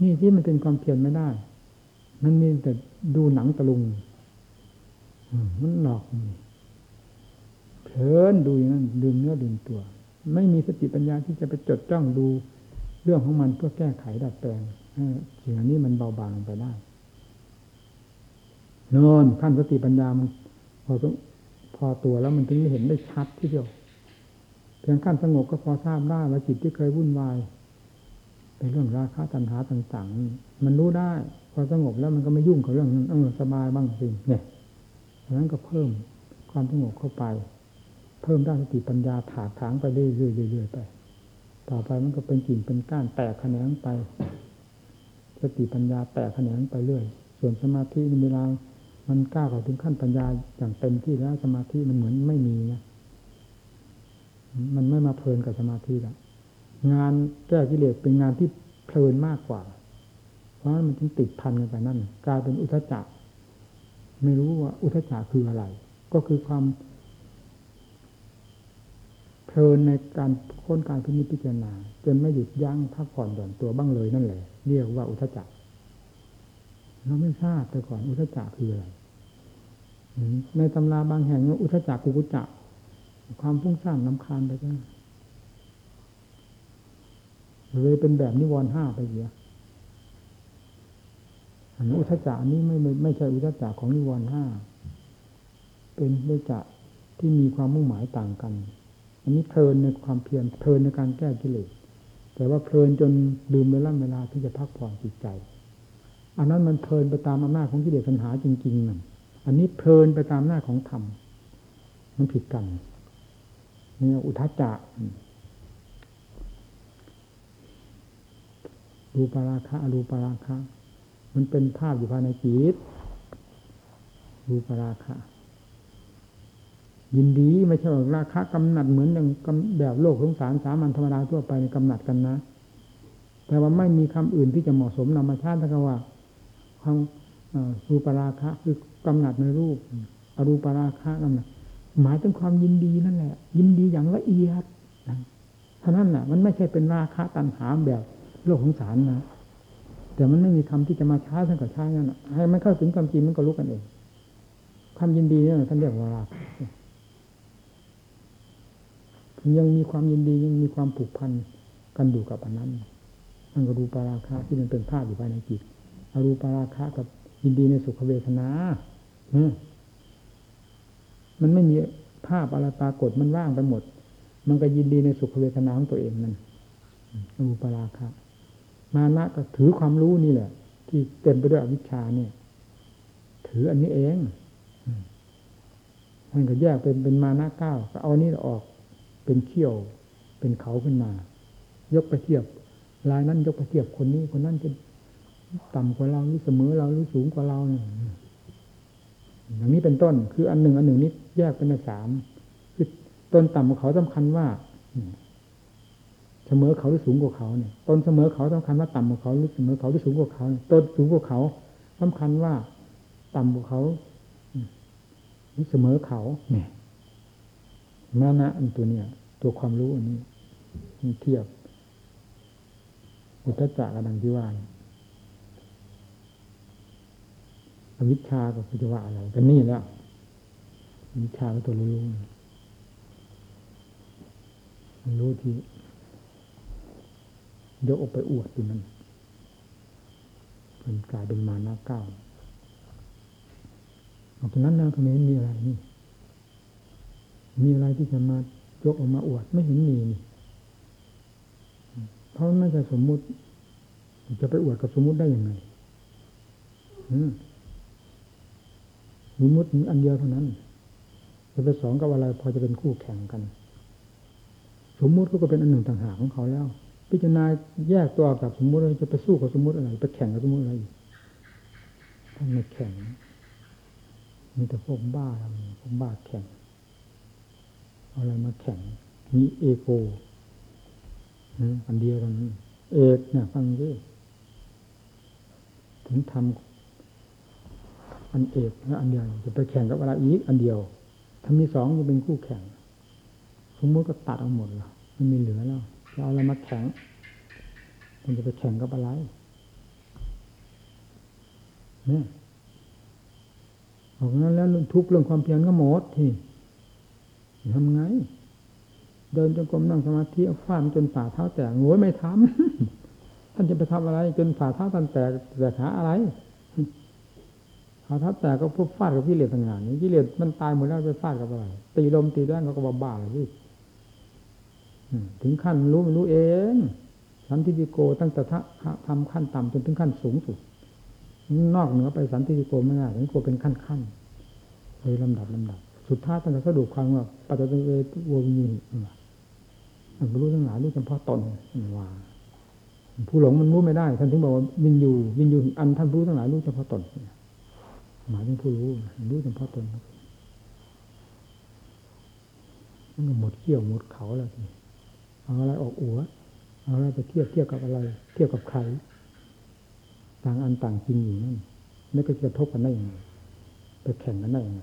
นี่ที่มันเป็นความเพียรไม่ได้ มันมีแต่ดูหนังตะลุงมันหลอกเพลินดูอย่างนั้นดึงเนื้อดึงตัว ไม่มีสติปัญญาที่จะไปจดจ้องดูเรื่องของมันเพื่อแก้ไขดัดแปลงสิ่งนี้มันเบาบางไปได้นอนขั้นสติปัญญามันพอพอตัวแล้วมันถึงเห็นได้ชัดที่เดียว พียงขั้นสงบก็พอทราบได้ว่าจิตที่เคยวุ่นวายเป็นเรื่องราคะตัณหาต่างๆ มันรู้ได้ พอสงบแล้วมันก็ไม่ยุ่งกับเรื่องนั้นเออสบายบ้างสิเนี่ยดังนั้นก็เพิ่มความสงบเข้าไป เพิ่มด้านสติปัญญาถากถางไปเรื่อยๆไป ต่อไปมันก็เป็นกิ่งเป็นก้านแตกแขนงไป สติปัญญาแตกแขนงไปเรื่อย ส่วนสมาธิเวลามันก้าวถึงขั้นปัญญาอย่างเต็มที่แล้วสมาธิมันเหมือนไม่มีนะ มันไม่มาเพลินกับสมาธิล้วงานแก้กิเลสเป็นงานที่เพลินมากกว่า เพราะมันจึงติดพันกันไปนั่นกลายเป็นอุทจักไม่รู้ว่าอุทจักคืออะไร ก็คือความ เพลินในการค้นการพิจิตรณาจนไม่หยุดยั้งพักผ่อนหย่อนตัวบ้างเลยนั่นแหละเรียกว่าอุทจักเราไม่ทราบแต่ก่อนอุทจักคืออะไรในตำราบางแห่งว่าอุทจักกุกุจัก ความฟุ้งซ่านลำคาญไปก็เลยเป็นแบบนิวรณ์ห้าไปเยอะอันอุทจักนี้ไม่ไม่ไม่ใช่อุทจักของนิวรณ์ห้า เป็นอุทจักที่มีความมุ่งหมายต่างกัน อันนี้เพลินในความเพียรเพลินในการแก้กิเลส แต่ว่าเพลินจนลืมเวลาเวลาที่จะพักผ่อนจิตใจ อันนั้นมันเพลินไปตามอำนาจของกิเลสปัญหาจริงๆนั่นอันนี้เพลินไปตามหน้าของธรรม มันผิดกัน นี่อุทจจะรูปราคะอรูปราคะ มันเป็นภาพอยู่ภายในจิตรูปราคะ ยินดีไม่ใช่ราคะกำหนัดเหมือนอย่างแบบโลกสงสารสามัญธรรมดาทั่วไปกำหนัดกันนะ แต่ว่าไม่มีคำอื่นที่จะเหมาะสมนำมาชาติถ้าว่าความรูปราคะคือกำหนัดในรูป อรูปราคะกำหนัด หมายถึงความยินดีนั่นแหละ ยินดีอย่างละเอียดเท่านั้นน่ะ มันไม่ใช่เป็นราคะตัณหาแบบโลกของสารนะแต่มันไม่มีคำที่จะมาช้าท่านกับช้านั่นให้มันเข้าถึงความจริงมันก็รู้กันเองความยินดีเนี่ยท่านเรียกว่าราคะยังมีความยินดียังมีความผูกพันกันอยู่กับอันนั้นมันก็ดูปาราคะที่มันเป็นภาพอยู่ภายในจิตอรูปาราคะกับยินดีในสุขเวทนา มันไม่มีภาพอะไรปรากฏมันว่างไปหมด มันก็ยินดีในสุขเวทนาของตัวเองนั่นอรูปราคะมานะก็ถือความรู้นี่แหละ ที่เต็มไปด้วยอวิชชาเนี่ย ถืออันนี้เองมันก็แยกเป็นเป็นมานะเก้าก็เอานี่ออก เป็นเขี้ยว เป็นเขาขึ้นมา ยกไปเทียบลายนั้นยกไปเทียบคนนี้คนนั้นจะต่ำกว่าเราหรือเสมอเราหรือสูงกว่าเราเนี่ย อย่างนี้เป็นต้นคืออันหนึ่งอันหนึ่งนี้แยกเป็นสามคือต้นต่ำกว่าเขาสำคัญว่าเสมอเขาหรือสูงกว่าเขาเนี่ยต้นเสมอเขาสำคัญว่าต่ำกว่าเขาหรือเสมอเขาหรือสูงกว่าเขาต้นสูงกว่าเขาสำคัญว่า ต่ำกว่าเขาหรือเสมอเขาเนี่ยมานะอันตัวเนี้ยตัวความรู้อันนี้เทียบอุตจักรดังที่ว่า อวิชชากับพุทธวะอะไรกันนี่แล้ววิชาก็ตัวรู้รู้รู้ที่ยกออกไปอวดอยู่นั่นเป็นกลายเป็นมานาเก้าออกจากนั้นแล้วทำไมไม่มีอะไรนี่ มีอะไรที่จะมายกออกมาอวดไม่เห็นมีนี่เพราะมันไม่ใช่สมมุติ จะไปอวดกับสมมุติได้ยังไงอืม สมมุติมีอันเดียวเท่านั้นจะไปสองกับอะไรพอจะเป็นคู่แข่งกัน สมมุติก็เป็นอันหนึ่งต่างหากของเขาแล้ว พิจารณาแยกตัวกับสมมุติเลยจะไปสู้กับสมมุติอะไรไปแข่งกับสมมุติอะไรท่านไม่แข่งมีแต่พวกบ้าทำพวกบ้าแข่งเอาอะไรมาแข่งมีเอโก้อันเดียวกันนั้นเอกเนี่ยฟังดิถึงทำ อันเอกและอันเดียวจะไปแข่งกับอะไรอีกอันเดียว ถ้ามีสองจะเป็นคู่แข่งสมมติก็ตัดเอาหมดแล้วไม่มีเหลือแล้วจะเอาอะไรมาแข่งมันจะไปแข่งกับอะไรเนี่ยออกนั้นแล้วทุกเรื่องความเพียรก็หมดที่ทำไง เดินจงกรมนั่งสมาธิเอาฟาดจนฝ่าเท้าแตกโง่ไม่ทำท่านจะไปทำอะไร จนฝ่าเท้าท่านแตกแตกหาอะไร ฝ่าท้าแตกก็พวกฟาดกับกิเลสต่างๆนี่กิเลสมันตายหมดแล้วไปฟาดกับอะไรตีลมตีแรงก็กบ้าเลยพี่ถึงขั้นรู้ไม่รู้เองสันติโกตั้งแต่ทำขั้นต่ำจนถึงขั้นสูงสุด นอกเหนือไปสันติโกไม่ได้สันติโกเป็นขั้นขั้นเลยลำดับลำดับ สุดท้ายตั้งแต่สรุปความว่าปัจจุบันเวทววิญญามันรู้ทั้งหลายรู้เฉพาะตนว่าผู้หลงมันรู้ไม่ได้ท่านถึงบอกว่าวินยูวินยูอันท่านรู้ทั้งหลายรู้เฉพาะตน หมายถึงผู้รู้รู้เฉพาะตนมันก็หมดเขี้ยวหมดเขาแล้วทีเอาอะไรออกอัวเอาอะไรไปเทียบเทียบกับอะไร เทียบกับใครต่างอันต่างจริงอยู่นั่นไม่ก็จะทบกันได้ยังไงไปแข่งกันได้ยังไง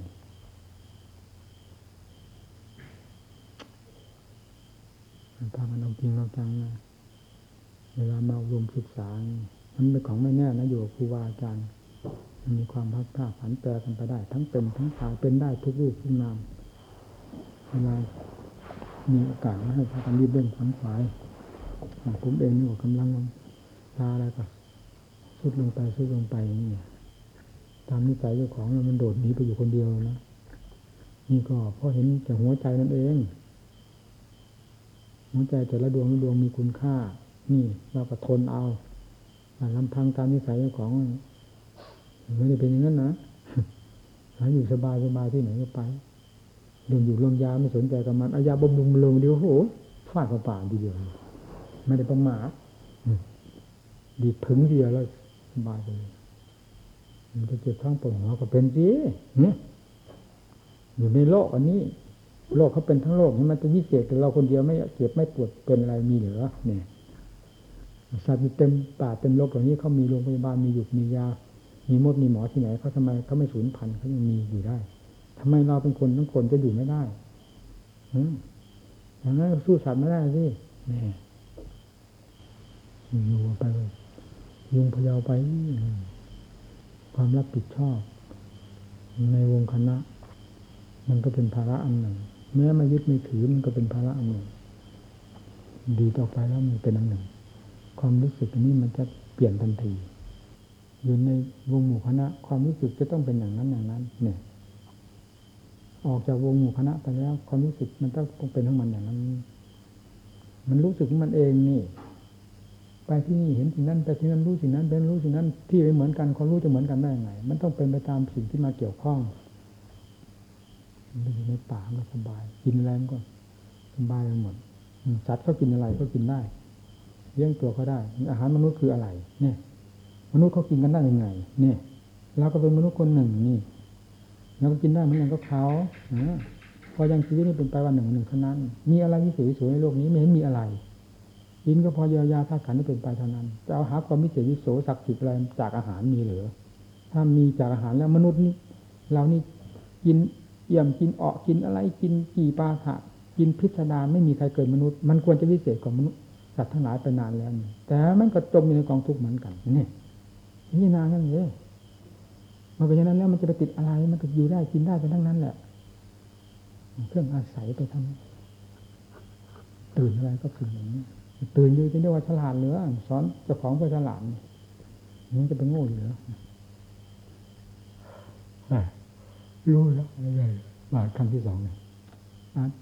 พากันเอาจริงเอาจังนะเวลามารมศึกษามันเป็นของไม่แน่นะอยู่กับครูบาอาจารย์ มีความพัดผ้าผันแปรกันไปได้ ทั้งเป็นทั้งตายเป็นได้ทุกรูปทุกนามเวลามีโอกาสให้พากันรีบเร่งขวนขวายผมเองนี่ก็กำลังลาอะไรก็สุดลงไปสุดลงไปนี่ตามนิสัยเจ้าของมันโดดหนีไปอยู่คนเดียวนะนี่ก็เพราะเห็นแต่หัวใจนั่นเอง หัวใจแต่ละดวงละดวงมีคุณค่า นี่เราก็ทนเอาลำพังตามนิสัยเจ้าของ ไม่ได้เป็นอย่างนั้นนะหาอยู่สบายสบายที่ไหนก็ไปเรื่องอยู่เรื่องยาไม่สนใจกับมันอายาบำรุงลงเดียวโหฟาดกระป่าทีเดียวไม่ได้ประมาทดีถึงทีเดียวแล้วสบายเลยมันจะเจ็บท้องปวดหัวก็เป็นสิอยู่ในโลกอันนี้ โลกเขาเป็นทั้งโลกมันจะวิเศษแต่เราคนเดียวไม่เจ็บไม่ปวดเป็นอะไรมีเหลือเนี่ยสัตว์เต็มป่าเต็มโลกอย่างนี้เขามีโรงพยาบาลมีหยุกมียา มีมดมีหมอที่ไหนเขาทำไมเขาไม่สูญพันธุ์เขายังมีอยู่ได้ทำไมเราเป็นคนทั้งคนจะอยู่ไม่ได้อย่างนั้นสู้สัตว์ไม่ได้สินี่อยู่ไปเลยยุงพยาวไป ความรับผิดชอบ ในวงคณะ มันก็เป็นภาระอันหนึ่งแม้มายึดไม่ถือมันก็เป็นภาระอันหนึ่งดีต่อไปแล้วมันเป็นอันหนึ่ง ความรู้สึกนนี้มันจะเปลี่ยนทันที อยู่ในวงหมู่คณะ ความรู้สึกจะต้องเป็นอย่างนั้นอย่างนั้น เนี่ย ออกจากวงหมู่คณะไปแล้ว ความรู้สึกมันต้องเป็นทั้งมันอย่างนั้น มันรู้สึกมันเองนี่ ไปที่นี่เห็นสิ่งนั้นไปที่นั้นรู้สิ่งนั้นเป็นรู้สิ่งนั้น ที่ไม่เหมือนกันความรู้จะเหมือนกันได้ยังไง มันต้องเป็นไปตามสิ่งที่มาเกี่ยวข้องมันอยู่ในป่าก็สบาย กินอะไรก็สบายไปหมดสัตว์เขากินอะไรก็กินได้เลี้ยงตัวเขาได้ อาหารมนุษย์คืออะไร เนี่ย มนุษย์เขากินกันได้ยังไงเนี่ยเราก็เป็นมนุษย์คนหนึ่งนี่เราก็กินได้เหมือนกันก็เขาพอยังชีวิตนี้เป็นไปวันหนึ่งหนึ่งเท่านั้น มีอะไรที่สวยสวยในโลกนี้ไม่เห็นมีอะไรกินก็พอเยียวยาธาตุขันธ์เป็นไปเท่านั้นจะเอาหาความมิเศษวิโสศักดิ์สิทธิ์อะไรจากอาหารมีเหรือถ้ามีจากอาหารแล้วมนุษย์นี่เรานี่กินเยี่ยมกินเาะกินอะไรกินกี่ปลาถะกินพิสดารไม่มีใครเกิดมนุษย์ มันควรจะวิเศษกว่ามนุษย์สัตว์ทั้งหลายไปนานแล้ว แต่มันก็จมอยู่ในกองทุกข์เหมือนกันนี่ นี่นานนั่นเลยมันเป็นอย่างนั้นแล้วมันจะไปติดอะไร มันก็อยู่ได้กินได้ไปทั้งนั้นแหละ เครื่องอาศัยไปทำตื่นอะไรก็คืออย่างนี้ ตื่นอยู่จะเรียกว่าฉลาดเหลือสอนเจ้าของไปฉลาดมันจะเป็นโง่เหลือรู้แล้วอะไรมาครั้งที่สองเนี่ย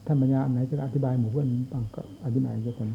ท่านปัญญาอันไหนจะอธิบายหมู่เพื่อนบางก็อธิบายเจ้าคน